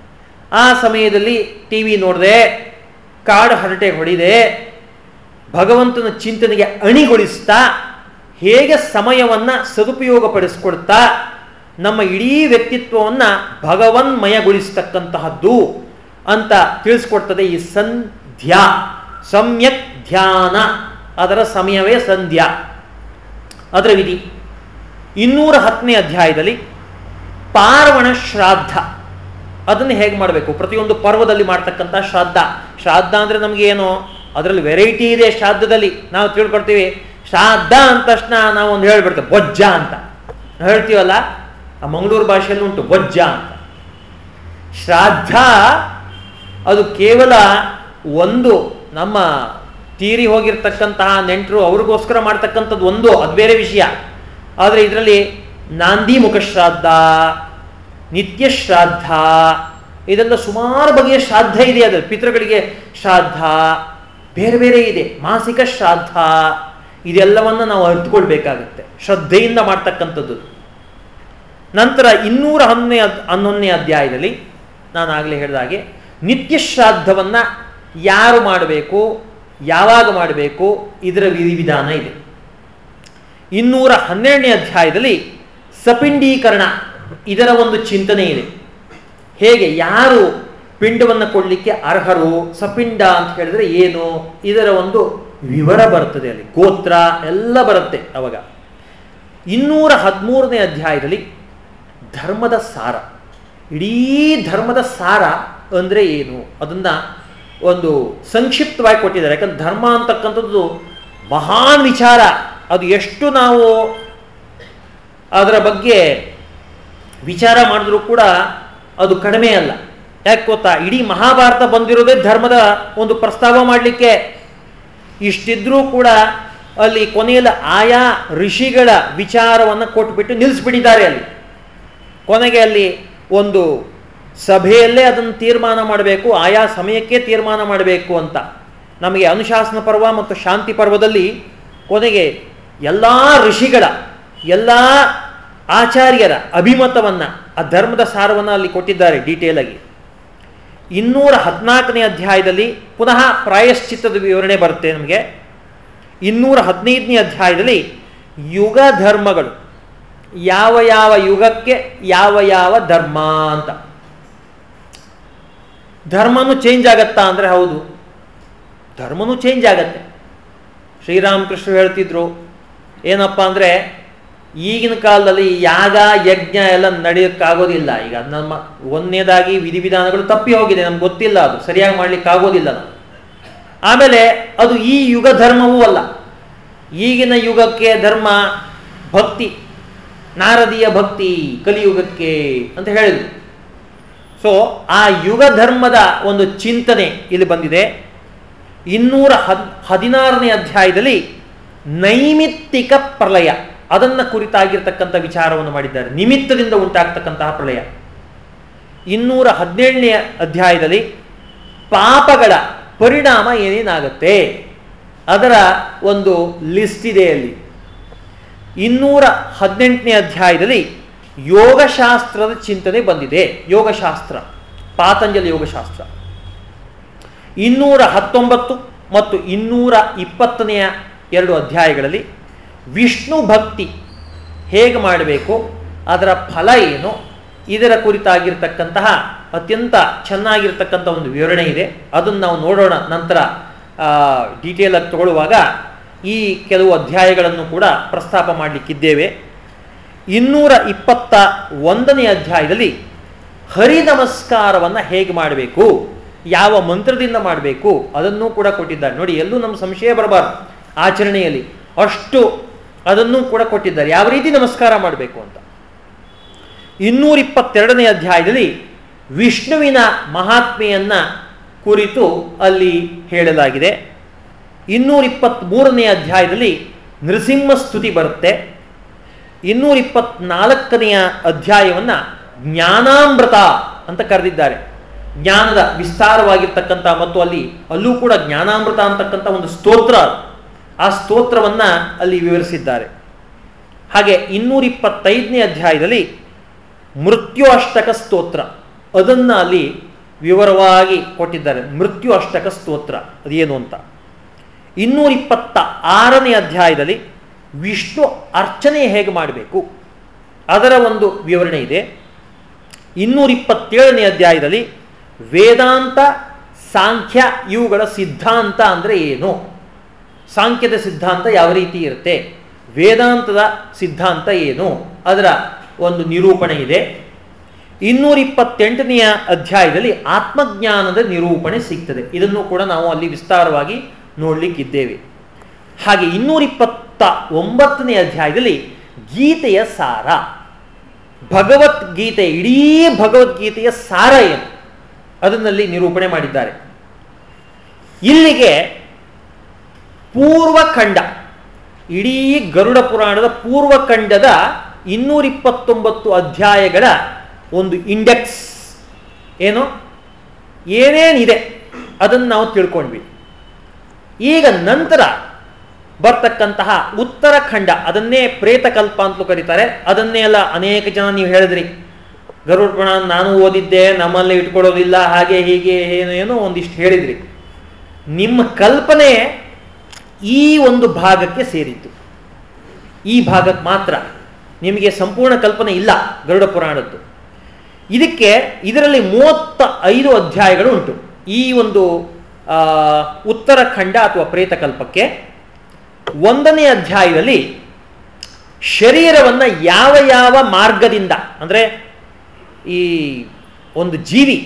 ಆ ಸಮಯದಲ್ಲಿ ಟಿ ವಿ ನೋಡಿದೆ, ಕಾಡು ಹರಟೆ ಹೊಡಿದೆ, ಭಗವಂತನ ಚಿಂತನೆಗೆ ಅಣಿಗೊಳಿಸ್ತಾ, ಹೇಗೆ ಸಮಯವನ್ನು ಸದುಪಯೋಗಪಡಿಸ್ಕೊಡ್ತಾ, ನಮ್ಮ ಇಡೀ ವ್ಯಕ್ತಿತ್ವವನ್ನು ಭಗವನ್ಮಯಗೊಳಿಸ್ತಕ್ಕಂತಹದ್ದು ಅಂತ ತಿಳಿಸ್ಕೊಡ್ತದೆ ಈ ಸಂಧ್ಯಾ. ಸಮ್ಯಕ್ ಧ್ಯಾನ. ಅದರ ಸಮಯವೇ ಸಂಧ್ಯಾ. ಅದರ ವಿಧಿ. ಇನ್ನೂರ ಹತ್ತನೇ ಅಧ್ಯಾಯದಲ್ಲಿ ಪಾರ್ವಣ ಶ್ರಾದ್ದ ಅದನ್ನು ಹೇಗೆ ಮಾಡಬೇಕು? ಪ್ರತಿಯೊಂದು ಪರ್ವದಲ್ಲಿ ಮಾಡ್ತಕ್ಕಂಥ ಶ್ರಾದ್ದ. ಶ್ರಾದ್ದ ಅಂದರೆ ನಮಗೇನು ಅದರಲ್ಲಿ ವೆರೈಟಿ ಇದೆ ಶ್ರಾದ್ದದಲ್ಲಿ. ನಾವು ತಿಳ್ಕೊಳ್ತೀವಿ, ಶ್ರಾದ್ದ ಅಂದ ತಕ್ಷಣ ನಾವು ಒಂದು ಹೇಳ್ಬಿಡ್ತೇವೆ ಬೊಜ್ಜ ಅಂತ. ಹೇಳ್ತೀವಲ್ಲ, ಆ ಮಂಗಳೂರು ಭಾಷೆಯಲ್ಲಿ ಉಂಟು ಬೊಜ್ಜ ಅಂತ. ಶ್ರಾದ್ದ, ಅದು ಕೇವಲ ಒಂದು ನಮ್ಮ ತೀರಿ ಹೋಗಿರ್ತಕ್ಕಂತಹ ನೆಂಟರು ಅವ್ರಿಗೋಸ್ಕರ ಮಾಡ್ತಕ್ಕಂಥದ್ದು ಒಂದು, ಅದು ಬೇರೆ ವಿಷಯ. ಆದರೆ ಇದರಲ್ಲಿ ನಾಂದಿ ಮುಖ ಶ್ರಾದ್ದ ನಿತ್ಯ ಶ್ರಾದ್ದ ಇದೆಲ್ಲ ಸುಮಾರು ಬಗೆಯ ಶ್ರಾದ್ದ ಇದೆ ಅದು. ಪಿತೃಗಳಿಗೆ ಶ್ರಾದ್ದ ಬೇರೆ ಬೇರೆ ಇದೆ. ಮಾಸಿಕ ಶ್ರಾದ್ದ ಇದೆಲ್ಲವನ್ನು ನಾವು ಅರಿತುಕೊಳ್ಬೇಕಾಗುತ್ತೆ. ಶ್ರದ್ಧೆಯಿಂದ ಮಾಡ್ತಕ್ಕಂಥದ್ದು. ನಂತರ ಇನ್ನೂರ ಹನ್ನೆ ಹನ್ನೊಂದನೇ ಅಧ್ಯಾಯದಲ್ಲಿ ನಾನು ಆಗಲೇ ಹೇಳಿದ ಹಾಗೆ, ನಿತ್ಯ ಶ್ರಾದ್ದವನ್ನು ಯಾರು ಮಾಡಬೇಕು, ಯಾವಾಗ ಮಾಡಬೇಕು, ಇದರ ವಿಧಿವಿಧಾನ ಇದೆ. ಇನ್ನೂರ ಹನ್ನೆರಡನೇ ಅಧ್ಯಾಯದಲ್ಲಿ ಸಪಿಂಡೀಕರಣ ಇದರ ಒಂದು ಚಿಂತನೆ ಇದೆ. ಹೇಗೆ ಯಾರು ಪಿಂಡವನ್ನು ಕೊಡಲಿಕ್ಕೆ ಅರ್ಹರು, ಸಪಿಂಡ ಅಂತ ಹೇಳಿದ್ರೆ ಏನು? ಇದರ ಒಂದು ವಿವರ ಬರ್ತದೆ ಅಲ್ಲಿ. ಗೋತ್ರ ಎಲ್ಲ ಬರುತ್ತೆ ಅವಾಗ. ಇನ್ನೂರ ಹದಿಮೂರನೇ ಅಧ್ಯಾಯದಲ್ಲಿ ಧರ್ಮದ ಸಾರ. ಇಡೀ ಧರ್ಮದ ಸಾರ ಅಂದರೆ ಏನು? ಅದನ್ನು ಒಂದು ಸಂಕ್ಷಿಪ್ತವಾಗಿ ಕೊಟ್ಟಿದ್ದಾರೆ. ಯಾಕಂದ್ರೆ ಧರ್ಮ ಅಂತಕ್ಕಂಥದ್ದು ಮಹಾನ್ ವಿಚಾರ. ಅದು ಎಷ್ಟು ನಾವು ಅದರ ಬಗ್ಗೆ ವಿಚಾರ ಮಾಡಿದ್ರೂ ಕೂಡ ಅದು ಕಡಿಮೆ ಅಲ್ಲ. ಯಾಕೆ ಗೊತ್ತಾ? ಇಡೀ ಮಹಾಭಾರತ ಬಂದಿರೋದೇ ಧರ್ಮದ ಒಂದು ಪ್ರಸ್ತಾವ ಮಾಡಲಿಕ್ಕೆ. ಇಷ್ಟಿದ್ರೂ ಕೂಡ ಅಲ್ಲಿ ಕೊನೆಯಲ್ಲಿ ಆಯಾ ಋಷಿಗಳ ವಿಚಾರವನ್ನು ಕೊಟ್ಬಿಟ್ಟು ನಿಲ್ಲಿಸ್ಬಿಟ್ಟಿದ್ದಾರೆ ಅಲ್ಲಿ. ಕೊನೆಗೆ ಅಲ್ಲಿ ಒಂದು ಸಭೆಯಲ್ಲೇ ಅದನ್ನು ತೀರ್ಮಾನ ಮಾಡಬೇಕು, ಆಯಾ ಸಮಯಕ್ಕೆ ತೀರ್ಮಾನ ಮಾಡಬೇಕು ಅಂತ. ನಮಗೆ ಅನುಶಾಸನ ಪರ್ವ ಮತ್ತು ಶಾಂತಿ ಪರ್ವದಲ್ಲಿ ಕೊನೆಗೆ ಎಲ್ಲ ಋಷಿಗಳ, ಎಲ್ಲ ಆಚಾರ್ಯರ ಅಭಿಮತವನ್ನು, ಆ ಧರ್ಮದ ಸಾರವನ್ನು ಅಲ್ಲಿ ಕೊಟ್ಟಿದ್ದಾರೆ ಡೀಟೇಲ್ ಆಗಿ. ಇನ್ನೂರ ಹದಿನಾಲ್ಕನೇ ಅಧ್ಯಾಯದಲ್ಲಿ ಪುನಃ ಪ್ರಾಯಶ್ಚಿತ್ತದ ವಿವರಣೆ ಬರುತ್ತೆ ನಮಗೆ. ಇನ್ನೂರ ಹದಿನೈದನೇ ಅಧ್ಯಾಯದಲ್ಲಿ ಯುಗ ಧರ್ಮಗಳು, ಯಾವ ಯಾವ ಯುಗಕ್ಕೆ ಯಾವ ಯಾವ ಧರ್ಮ ಅಂತ. ಧರ್ಮನೂ ಚೇಂಜ್ ಆಗತ್ತಾ ಅಂದರೆ ಹೌದು. ಧರ್ಮನೂ ಚೇಂಜ್ ಆಗತ್ತೆ. ಶ್ರೀರಾಮಕೃಷ್ಣ ಹೇಳ್ತಿದ್ರು, ಏನಪ್ಪ ಅಂದರೆ ಈಗಿನ ಕಾಲದಲ್ಲಿ ಯಾಗ, ಯಜ್ಞ ಎಲ್ಲ ನಡೆಯೋಕ್ಕಾಗೋದಿಲ್ಲ. ಈಗ ನಮ್ಮ ಒಂದನೇದಾಗಿ ವಿಧಿವಿಧಾನಗಳು ತಪ್ಪಿ ಹೋಗಿದೆ. ನಮ್ಗೆ ಗೊತ್ತಿಲ್ಲ ಅದು. ಸರಿಯಾಗಿ ಮಾಡ್ಲಿಕ್ಕೆ ಆಗೋದಿಲ್ಲ ಆಮೇಲೆ ಅದು ಈ ಯುಗ ಧರ್ಮವೂ ಅಲ್ಲ. ಈಗಿನ ಯುಗಕ್ಕೆ ಧರ್ಮ, ಭಕ್ತಿ, ನಾರದೀಯ ಭಕ್ತಿ, ಕಲಿಯುಗಕ್ಕೆ ಅಂತ ಹೇಳಿದ್ರು. ಸೊ ಆ ಯುಗ ಧರ್ಮದ ಒಂದು ಚಿಂತನೆ ಇಲ್ಲಿ ಬಂದಿದೆ. ಇನ್ನೂರ ಹದ್, ಹದಿನಾರನೇ ಅಧ್ಯಾಯದಲ್ಲಿ ನೈಮಿತ್ತಿಕ ಪ್ರಳಯ ಅದನ್ನು ಕುರಿತಾಗಿರ್ತಕ್ಕಂಥ ವಿಚಾರವನ್ನು ಮಾಡಿದ್ದಾರೆ. ನಿಮಿತ್ತದಿಂದ ಉಂಟಾಗ್ತಕ್ಕಂತಹ ಪ್ರಳಯ. ಇನ್ನೂರ ಹದಿನೇಳನೇ ಅಧ್ಯಾಯದಲ್ಲಿ ಪಾಪಗಳ ಪರಿಣಾಮ ಏನೇನಾಗುತ್ತೆ? ಅದರ ಒಂದು ಲಿಸ್ಟ್ ಇದೆ ಅಲ್ಲಿ. ಇನ್ನೂರ ಹದಿನೆಂಟನೇ ಅಧ್ಯಾಯದಲ್ಲಿ ಯೋಗಶಾಸ್ತ್ರದ ಚಿಂತನೆ ಬಂದಿದೆ. ಯೋಗಶಾಸ್ತ್ರ. ಪಾತಂಜಲಿ ಯೋಗಶಾಸ್ತ್ರ. ಇನ್ನೂರ ಹತ್ತೊಂಬತ್ತು ಮತ್ತು ಇನ್ನೂರ ಇಪ್ಪತ್ತನೆಯ ಎರಡು ಅಧ್ಯಾಯಗಳಲ್ಲಿ ವಿಷ್ಣು ಭಕ್ತಿ ಹೇಗೆ ಮಾಡಬೇಕು, ಅದರ ಫಲ ಏನು, ಇದರ ಕುರಿತಾಗಿರ್ತಕ್ಕಂತಹ ಅತ್ಯಂತ ಚೆನ್ನಾಗಿರ್ತಕ್ಕಂಥ ಒಂದು ವಿವರಣೆ ಇದೆ. ಅದನ್ನು ನಾವು ನೋಡೋಣ ನಂತರ ಡೀಟೇಲ್ ಆಗಿ ತಗೊಳ್ಳುವಾಗ ಈ ಕೆಲವು ಅಧ್ಯಾಯಗಳನ್ನು ಕೂಡ ಪ್ರಸ್ತಾಪ ಮಾಡಲಿಕ್ಕಿದ್ದೇವೆ. ಇನ್ನೂರ ಇಪ್ಪತ್ತ ಒಂದನೇ ಅಧ್ಯಾಯದಲ್ಲಿ ಹರಿ ನಮಸ್ಕಾರವನ್ನು ಹೇಗೆ ಮಾಡಬೇಕು, ಯಾವ ಮಂತ್ರದಿಂದ ಮಾಡಬೇಕು, ಅದನ್ನು ಕೂಡ ಕೊಟ್ಟಿದ್ದಾರೆ. ನೋಡಿ, ಎಲ್ಲೂ ನಮ್ಮ ಸಂಶಯ ಬರಬಾರ್ದು. ಆಚರಣೆಯಲ್ಲಿ ಅಷ್ಟು ಅದನ್ನೂ ಕೂಡ ಕೊಟ್ಟಿದ್ದಾರೆ. ಯಾವ ರೀತಿ ನಮಸ್ಕಾರ ಮಾಡಬೇಕು ಅಂತ? ಇನ್ನೂರ ಇಪ್ಪತ್ತೆರಡನೇ ಅಧ್ಯಾಯದಲ್ಲಿ ವಿಷ್ಣುವಿನ ಮಹಾತ್ಮೆಯನ್ನ ಕುರಿತು ಅಲ್ಲಿ ಹೇಳಲಾಗಿದೆ. ಇನ್ನೂರ ಇಪ್ಪತ್ತ್ಮೂರನೇ ಅಧ್ಯಾಯದಲ್ಲಿ ನೃಸಿಂಹ ಸ್ತುತಿ ಬರುತ್ತೆ. ಇನ್ನೂರ ಇಪ್ಪತ್ನಾಲ್ಕನೆಯ ಅಧ್ಯಾಯವನ್ನು ಜ್ಞಾನಾಮೃತ ಅಂತ ಕರೆದಿದ್ದಾರೆ. ಜ್ಞಾನದ ವಿಸ್ತಾರವಾಗಿರ್ತಕ್ಕಂಥ ಮತ್ತು ಅಲ್ಲಿ ಅಲ್ಲೂ ಕೂಡ ಜ್ಞಾನಾಮೃತ ಅಂತಕ್ಕಂಥ ಒಂದು ಸ್ತೋತ್ರ ಆ ಸ್ತೋತ್ರವನ್ನ ಅಲ್ಲಿ ವಿವರಿಸಿದ್ದಾರೆ. ಹಾಗೆ ಇನ್ನೂರ ಇಪ್ಪತ್ತೈದನೇ ಅಧ್ಯಾಯದಲ್ಲಿ ಮೃತ್ಯು ಅಷ್ಟಕ ಸ್ತೋತ್ರ. ಅದನ್ನು ಅಲ್ಲಿ ವಿವರವಾಗಿ ಕೊಟ್ಟಿದ್ದಾರೆ. ಮೃತ್ಯು ಅಷ್ಟಕ ಸ್ತೋತ್ರ. ಅದೇನು ಅಂತ. ಇನ್ನೂರ ಇಪ್ಪತ್ತ ಆರನೇ ಅಧ್ಯಾಯದಲ್ಲಿ ವಿಷ್ಣು ಅರ್ಚನೆ ಹೇಗೆ ಮಾಡಬೇಕು? ಅದರ ಒಂದು ವಿವರಣೆ ಇದೆ. ಇನ್ನೂರ ಇಪ್ಪತ್ತೇಳನೇ ಅಧ್ಯಾಯದಲ್ಲಿ ವೇದಾಂತ ಸಾಂಖ್ಯ ಇವುಗಳ ಸಿದ್ಧಾಂತ ಅಂದರೆ ಏನು? ಸಾಂಖ್ಯದ ಸಿದ್ಧಾಂತ ಯಾವ ರೀತಿ ಇರುತ್ತೆ? ವೇದಾಂತದ ಸಿದ್ಧಾಂತ ಏನು? ಅದರ ಒಂದು ನಿರೂಪಣೆ ಇದೆ. ಇನ್ನೂರ ಇಪ್ಪತ್ತೆಂಟನೆಯ ಅಧ್ಯಾಯದಲ್ಲಿ ಆತ್ಮಜ್ಞಾನದ ನಿರೂಪಣೆ ಸಿಗ್ತದೆ. ಇದನ್ನು ಕೂಡ ನಾವು ಅಲ್ಲಿ ವಿಸ್ತಾರವಾಗಿ ನೋಡಲಿಕ್ಕಿದ್ದೇವೆ. ಹಾಗೆ ಇನ್ನೂರ ಇಪ್ಪತ್ತ ಒಂಬತ್ತನೇ ಅಧ್ಯಾಯದಲ್ಲಿ ಗೀತೆಯ ಸಾರ. ಭಗವದ್ಗೀತೆ, ಇಡೀ ಭಗವದ್ಗೀತೆಯ ಸಾರ ಏನು? ಅದನ್ನಲ್ಲಿ ನಿರೂಪಣೆ ಮಾಡಿದ್ದಾರೆ. ಇಲ್ಲಿಗೆ ಪೂರ್ವಖಂಡ. ಇಡೀ ಗರುಡ ಪುರಾಣದ ಪೂರ್ವಖಂಡದ ಇನ್ನೂರಿಪ್ಪತ್ತೊಂಬತ್ತು ಅಧ್ಯಾಯಗಳ ಒಂದು ಇಂಡೆಕ್ಸ್ ಏನು? ಏನೇನಿದೆ? ಅದನ್ನು ನಾವು ತಿಳ್ಕೊಂಡ್ವಿ. ಈಗ ನಂತರ ಬರ್ತಕ್ಕಂತಹ ಉತ್ತರಾಖಂಡ, ಅದನ್ನೇ ಪ್ರೇತಕಲ್ಪ ಅಂತಲೂ ಕರೀತಾರೆ. ಅದನ್ನೇ ಎಲ್ಲ ಅನೇಕ ಜನ ನೀವು ಹೇಳಿದ್ರಿ. ಗರುಡ ಪುರಾಣ ನಾನು ಓದಿದ್ದೆ, ನಮ್ಮಲ್ಲಿ ಇಟ್ಕೊಳ್ಳೋದಿಲ್ಲ, ಹಾಗೆ ಹೀಗೆ ಏನೇನೋ ಒಂದಿಷ್ಟು ಹೇಳಿದ್ರಿ. ನಿಮ್ಮ ಕಲ್ಪನೆ ಈ ಒಂದು ಭಾಗಕ್ಕೆ ಸೇರಿತ್ತು ಈ ಭಾಗಕ್ಕೆ ಮಾತ್ರ. ನಿಮಗೆ ಸಂಪೂರ್ಣ ಕಲ್ಪನೆ ಇಲ್ಲ ಗರುಡ ಪುರಾಣದ್ದು. ಇದಕ್ಕೆ ಇದರಲ್ಲಿ ಮೂವತ್ತ ಐದು ಅಧ್ಯಾಯಗಳು ಉಂಟು. ಈ ಒಂದು ಉತ್ತರ ಖಂಡ ಅಥವಾ ಪ್ರೇತಕಲ್ಪಕ್ಕೆ ಒಂದನೇ ಅಧ್ಯಾಯದಲ್ಲಿ ಶರೀರವನ್ನು ಯಾವ ಯಾವ ಮಾರ್ಗದಿಂದ, ಅಂದರೆ ಈ ಒಂದು ಜೀವಿ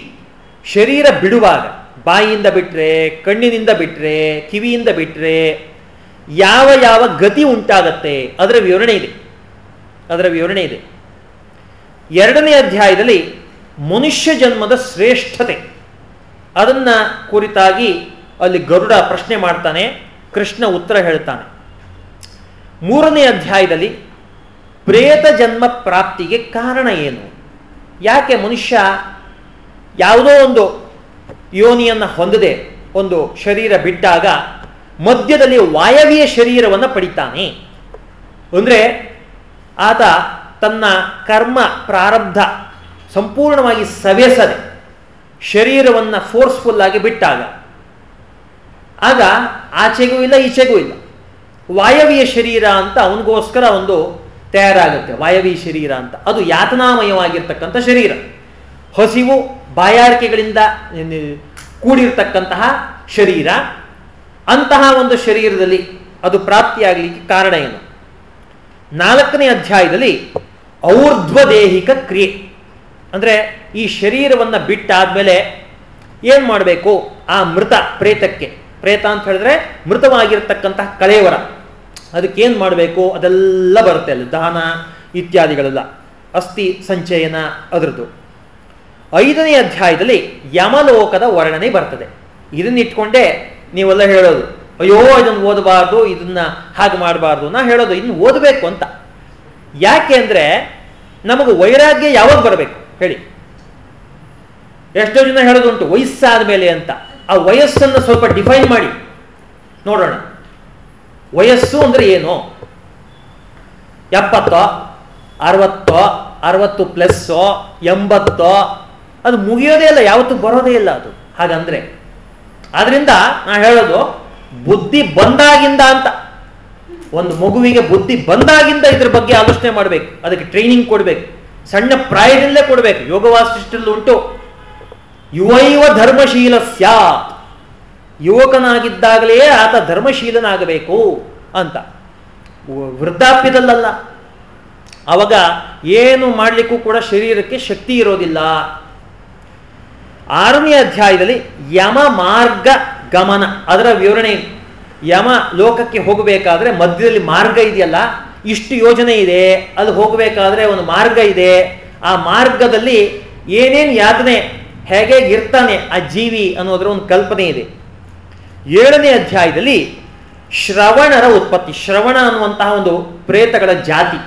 ಶರೀರ ಬಿಡುವಾಗ ಬಾಯಿಯಿಂದ ಬಿಟ್ಟರೆ ಕಣ್ಣಿನಿಂದ ಬಿಟ್ಟರೆ ಕಿವಿಯಿಂದ ಬಿಟ್ಟರೆ ಯಾವ ಯಾವ ಗತಿ ಉಂಟಾಗತ್ತೆ, ಅದರ ವಿವರಣೆ ಇದೆ. ಅದರ ವಿವರಣೆ ಇದೆ. ಎರಡನೇ ಅಧ್ಯಾಯದಲ್ಲಿ ಮನುಷ್ಯ ಜನ್ಮದ ಶ್ರೇಷ್ಠತೆ. ಅದನ್ನ ಕುರಿತಾಗಿ ಅಲ್ಲಿ ಗರುಡ ಪ್ರಶ್ನೆ ಮಾಡ್ತಾನೆ, ಕೃಷ್ಣ ಉತ್ತರ ಹೇಳ್ತಾನೆ. ಮೂರನೇ ಅಧ್ಯಾಯದಲ್ಲಿ ಪ್ರೇತ ಜನ್ಮ ಪ್ರಾಪ್ತಿಗೆ ಕಾರಣ ಏನು? ಯಾಕೆ ಮನುಷ್ಯ ಯಾವುದೋ ಒಂದು ಯೋನಿಯನ್ನು ಹೊಂದದೆ ಒಂದು ಶರೀರ ಬಿಟ್ಟಾಗ ಮಧ್ಯದಲ್ಲಿ ವಾಯವೀಯ ಶರೀರವನ್ನು ಪಡಿತಾನೆ. ಅಂದರೆ ಆತ ತನ್ನ ಕರ್ಮ ಪ್ರಾರಬ್ಧ ಸಂಪೂರ್ಣವಾಗಿ ಸವೆಸದೆ ಶರೀರವನ್ನು ಫೋರ್ಸ್ಫುಲ್ ಆಗಿ ಬಿಟ್ಟಾಗ. ಆಗ ಆಚೆಗೂ ಇಲ್ಲ, ಈಚೆಗೂ ಇಲ್ಲ. ವಾಯವೀಯ ಶರೀರ ಅಂತ ಅವನಿಗೋಸ್ಕರ ಒಂದು ತಯಾರಾಗುತ್ತೆ. ವಾಯವೀಯ ಶರೀರ ಅಂತ. ಅದು ಯಾತನಾಮಯವಾಗಿರ್ತಕ್ಕಂಥ ಶರೀರ. ಹಸಿವು ಬಾಯಾರಿಕೆಗಳಿಂದ ಕೂಡಿರ್ತಕ್ಕಂತಹ ಶರೀರ. ಅಂತಹ ಒಂದು ಶರೀರದಲ್ಲಿ ಅದು ಪ್ರಾಪ್ತಿಯಾಗಲಿಕ್ಕೆ ಕಾರಣ ಏನು? ನಾಲ್ಕನೇ ಅಧ್ಯಾಯದಲ್ಲಿ ಔರ್ಧ್ವದೇಹಿಕ ಕ್ರಿಯೆ. ಅಂದರೆ ಈ ಶರೀರವನ್ನು ಬಿಟ್ಟಾದ್ಮೇಲೆ ಏನು ಮಾಡಬೇಕು? ಆ ಮೃತ, ಪ್ರೇತಕ್ಕೆ. ಪ್ರೇತ ಅಂತ ಹೇಳಿದ್ರೆ ಮೃತವಾಗಿರ್ತಕ್ಕಂತಹ ಕಳೆಯವರ ಅದಕ್ಕೇನು ಮಾಡಬೇಕು? ಅದೆಲ್ಲ ಬರುತ್ತೆ ಅಲ್ಲಿ. ದಾನ ಇತ್ಯಾದಿಗಳೆಲ್ಲ. ಅಸ್ಥಿ ಸಂಚಯನ, ಅದರದ್ದು. ಐದನೇ ಅಧ್ಯಾಯದಲ್ಲಿ ಯಮಲೋಕದ ವರ್ಣನೆ ಬರ್ತದೆ. ಇದನ್ನಿಟ್ಕೊಂಡೇ ನೀವೆಲ್ಲ ಹೇಳೋದು, ಅಯ್ಯೋ, ಇದನ್ನು ಓದಬಾರ್ದು, ಇದನ್ನ ಹಾಗೆ ಮಾಡಬಾರ್ದು ನಾ ಹೇಳೋದು, ಇನ್ನು ಓದಬೇಕು ಅಂತ. ಯಾಕೆ ಅಂದ್ರೆ, ನಮಗೆ ವೈರಾಗ್ಯ ಯಾವಾಗ ಬರಬೇಕು? ಹೇಳಿ. ಎಷ್ಟೋ ಜನ ಹೇಳೋದುಂಟು ವಯಸ್ಸಾದ ಮೇಲೆ ಅಂತ. ಆ ವಯಸ್ಸನ್ನು ಸ್ವಲ್ಪ ಡಿಫೈನ್ ಮಾಡಿ. ನೋಡೋಣ. ವಯಸ್ಸು ಅಂದ್ರೆ ಏನು? ಎಪ್ಪತ್ತೋ, ಅರವತ್ತೋ, ಅರವತ್ತು ಪ್ಲಸ್ಸೋ, ಎಂಬತ್ತೋ ಅದು ಮುಗಿಯೋದೇ ಇಲ್ಲ, ಯಾವತ್ತೂ ಬರೋದೇ ಇಲ್ಲ ಅದು. ಹಾಗಂದ್ರೆ, ಆದ್ರಿಂದ ನಾ ಹೇಳೋದು, ಬುದ್ಧಿ ಬಂದಾಗಿಂದ ಅಂತ, ಒಂದು ಮಗುವಿಗೆ ಬುದ್ಧಿ ಬಂದಾಗಿಂದ ಇದ್ರ ಬಗ್ಗೆ ಆಲೋಚನೆ ಮಾಡಬೇಕು. ಅದಕ್ಕೆ ಟ್ರೈನಿಂಗ್ ಕೊಡಬೇಕು. ಸಣ್ಣ ಪ್ರಾಯದಿಂದಲೇ ಕೊಡಬೇಕು. ಯೋಗ ವಾಸಿಷ್ಠಲ್ಲಿ ಉಂಟು. ಯುವೈವ ಧರ್ಮಶೀಲ ಸ್ಯಾತ್. ಯುವಕನಾಗಿದ್ದಾಗಲೇ ಆತ ಧರ್ಮಶೀಲನಾಗಬೇಕು ಅಂತ. ವೃದ್ಧಾಪ್ಯದಲ್ಲಲ್ಲ. ಅವಾಗ ಏನು ಮಾಡಲಿಕ್ಕೂ ಕೂಡ ಶರೀರಕ್ಕೆ ಶಕ್ತಿ ಇರೋದಿಲ್ಲ. ಆರನೇ ಅಧ್ಯಾಯದಲ್ಲಿ ಯಮ ಮಾರ್ಗ ಗಮನ. ಅದರ ವಿವರಣೆ ಯಮ ಲೋಕಕ್ಕೆ ಹೋಗಬೇಕಾದ್ರೆ ಮಧ್ಯದಲ್ಲಿ ಮಾರ್ಗ ಇದೆಯಲ್ಲ? ಇಷ್ಟು ಯೋಜನೆ ಇದೆ, ಅಲ್ಲಿ ಹೋಗಬೇಕಾದ್ರೆ ಒಂದು ಮಾರ್ಗ ಇದೆ. ಆ ಮಾರ್ಗದಲ್ಲಿ ಏನೇನು ಯಾತನೆ ಹೇಗೆ ಇರ್ತಾನೆ ಆ ಜೀವಿ ಅನ್ನೋದರ ಒಂದು ಕಲ್ಪನೆ ಇದೆ. ಏಳನೇ ಅಧ್ಯಾಯದಲ್ಲಿ ಶ್ರವಣರ ಉತ್ಪತ್ತಿ. ಶ್ರವಣ ಅನ್ನುವಂತಹ ಒಂದು ಪ್ರೇತಗಳ ಜಾತಿ.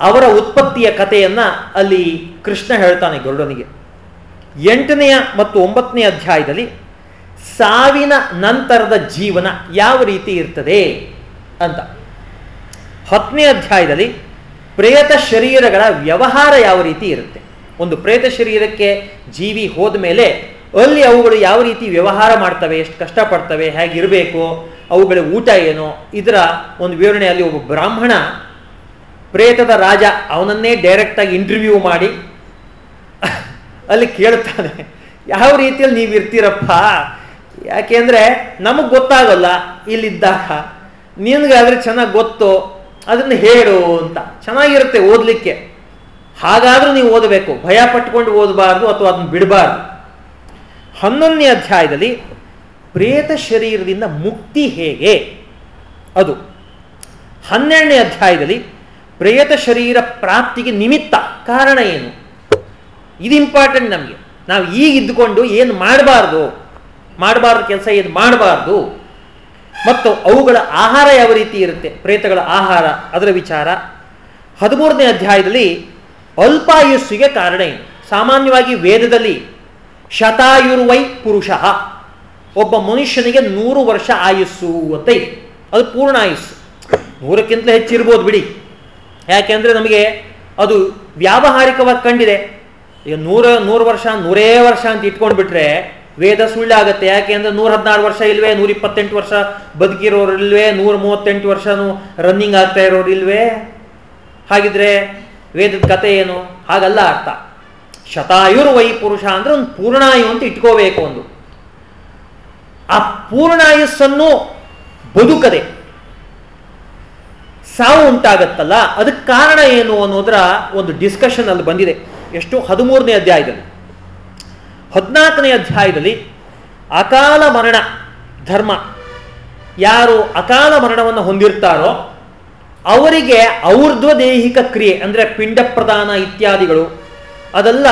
ಅವರ ಉತ್ಪತ್ತಿಯ ಕಥೆಯನ್ನು ಅಲ್ಲಿ ಕೃಷ್ಣ ಹೇಳ್ತಾನೆ ಗರುಡನಿಗೆ. ಎಂಟನೆಯ ಮತ್ತು ಒಂಬತ್ತನೇ ಅಧ್ಯಾಯದಲ್ಲಿ ಸಾವಿನ ನಂತರದ ಜೀವನ ಯಾವ ರೀತಿ ಇರ್ತದೆ ಅಂತ. ಹತ್ತನೇ ಅಧ್ಯಾಯದಲ್ಲಿ ಪ್ರೇತ ಶರೀರಗಳ ವ್ಯವಹಾರ ಯಾವ ರೀತಿ ಇರುತ್ತೆ? ಒಂದು ಪ್ರೇತ ಶರೀರಕ್ಕೆ ಜೀವಿ ಹೋದ ಮೇಲೆ ಅಲ್ಲಿ ಅವುಗಳು ಯಾವ ರೀತಿ ವ್ಯವಹಾರ ಮಾಡ್ತವೆ, ಎಷ್ಟು ಕಷ್ಟಪಡ್ತವೆ, ಹೇಗಿರಬೇಕು, ಅವುಗಳ ಊಟ ಏನು? ಇದರ ಒಂದು ವಿವರಣೆಯಲ್ಲಿ ಒಬ್ಬ ಬ್ರಾಹ್ಮಣ ಪ್ರೇತದ ರಾಜ ಅವನನ್ನೇ ಡೈರೆಕ್ಟಾಗಿ ಇಂಟರ್ವ್ಯೂ ಮಾಡಿ ಅಲ್ಲಿ ಕೇಳ್ತಾನೆ, ಯಾವ ರೀತಿಯಲ್ಲಿ ನೀವು ಇರ್ತೀರಪ್ಪ? ಯಾಕೆಂದ್ರೆ ನಮಗೆ ಗೊತ್ತಾಗಲ್ಲ ಇಲ್ಲಿದ್ದಾಗ. ನಿನ್ಗಾದ್ರೆ ಚೆನ್ನಾಗಿ ಗೊತ್ತು, ಅದನ್ನು ಹೇಳು ಅಂತ. ಚೆನ್ನಾಗಿರುತ್ತೆ ಓದಲಿಕ್ಕೆ. ಹಾಗಾದ್ರೂ ನೀವು ಓದಬೇಕು. ಭಯ ಪಟ್ಕೊಂಡು ಓದಬಾರ್ದು ಅಥವಾ ಅದನ್ನು ಬಿಡಬಾರ್ದು. ಹನ್ನೊಂದನೇ ಅಧ್ಯಾಯದಲ್ಲಿ, ಪ್ರೇತ ಶರೀರದಿಂದ ಮುಕ್ತಿ ಹೇಗೆ? ಅದು. ಹನ್ನೆರಡನೇ ಅಧ್ಯಾಯದಲ್ಲಿ, ಪ್ರೇತ ಶರೀರ ಪ್ರಾಪ್ತಿಗೆ ನಿಮಿತ್ತ ಕಾರಣ ಏನು? ಇದು ಇಂಪಾರ್ಟೆಂಟ್ ನಮಗೆ. ನಾವು ಈಗ ಇದ್ದುಕೊಂಡು ಏನು ಮಾಡಬಾರ್ದು ಮಾಡಬಾರ್ದು ಕೆಲಸ ಏನು ಮಾಡಬಾರ್ದು, ಮತ್ತು ಅವುಗಳ ಆಹಾರ ಯಾವ ರೀತಿ ಇರುತ್ತೆ, ಪ್ರೇತಗಳ ಆಹಾರ, ಅದರ ವಿಚಾರ. ಹದಿಮೂರನೇ ಅಧ್ಯಾಯದಲ್ಲಿ ಅಲ್ಪಾಯುಸ್ಸಿಗೆ ಕಾರಣ ಏನು? ಸಾಮಾನ್ಯವಾಗಿ ವೇದದಲ್ಲಿ ಶತಾಯುರ್ವೈ ಪುರುಷ, ಒಬ್ಬ ಮನುಷ್ಯನಿಗೆ ನೂರು ವರ್ಷ ಆಯುಸ್ಸು ಅಂತ ಇದೆ. ಅದು ಪೂರ್ಣ ಆಯುಸ್ಸು. ನೂರಕ್ಕಿಂತಲೂ ಹೆಚ್ಚಿರ್ಬೋದು ಬಿಡಿ. ಯಾಕೆಂದರೆ ನಮಗೆ ಅದು ವ್ಯಾವಹಾರಿಕವಾಗಿ ಕಂಡಿದೆ. ಈಗ ನೂರ, ನೂರು ವರ್ಷ, ನೂರೇ ವರ್ಷ ಅಂತ ಇಟ್ಕೊಂಡು ಬಿಟ್ರೆ ವೇದ ಸುಳ್ಳಾಗತ್ತೆ ಯಾಕೆ ಅಂದ್ರೆ ನೂರ ಹದಿನಾರು ವರ್ಷ ಇಲ್ವೇ, ನೂರ ಇಪ್ಪತ್ತೆಂಟು ವರ್ಷ ಬದುಕಿರೋರು ಇಲ್ವೇ, ನೂರ ಮೂವತ್ತೆಂಟು ವರ್ಷನೂ ರನ್ನಿಂಗ್ ಆಗ್ತಾ ಇರೋರು ಇಲ್ವೇ? ಹಾಗಿದ್ರೆ ವೇದದ ಕತೆ ಏನು? ಹಾಗಲ್ಲ ಅರ್ಥ. ಶತಾಯುರ್ ವೈ ಪುರುಷ ಅಂದ್ರೆ ಒಂದು ಪೂರ್ಣಾಯು ಅಂತ ಇಟ್ಕೋಬೇಕು ಒಂದು. ಆ ಪೂರ್ಣಾಯುಸ್ಸನ್ನು ಬದುಕದೆ. ಸಾವು ಉಂಟಾಗತ್ತಲ್ಲ? ಅದಕ್ಕೆ ಕಾರಣ ಏನು ಅನ್ನೋದ್ರ ಒಂದು ಡಿಸ್ಕಷನ್ ಅಲ್ಲಿ ಬಂದಿದೆ. ಎಷ್ಟು ಹದಿಮೂರನೇ ಅಧ್ಯಾಯದಲ್ಲಿ. ಹದಿನಾಲ್ಕನೇ ಅಧ್ಯಾಯದಲ್ಲಿ ಅಕಾಲ ಮರಣ, ಧರ್ಮ, ಯಾರು ಅಕಾಲ ಮರಣವನ್ನು ಹೊಂದಿರ್ತಾರೋ ಅವರಿಗೆ ಔರ್ಧ್ವ ದೈಹಿಕ ಕ್ರಿಯೆ ಅಂದರೆ ಪಿಂಡ ಪ್ರದಾನ ಇತ್ಯಾದಿಗಳು ಅದೆಲ್ಲ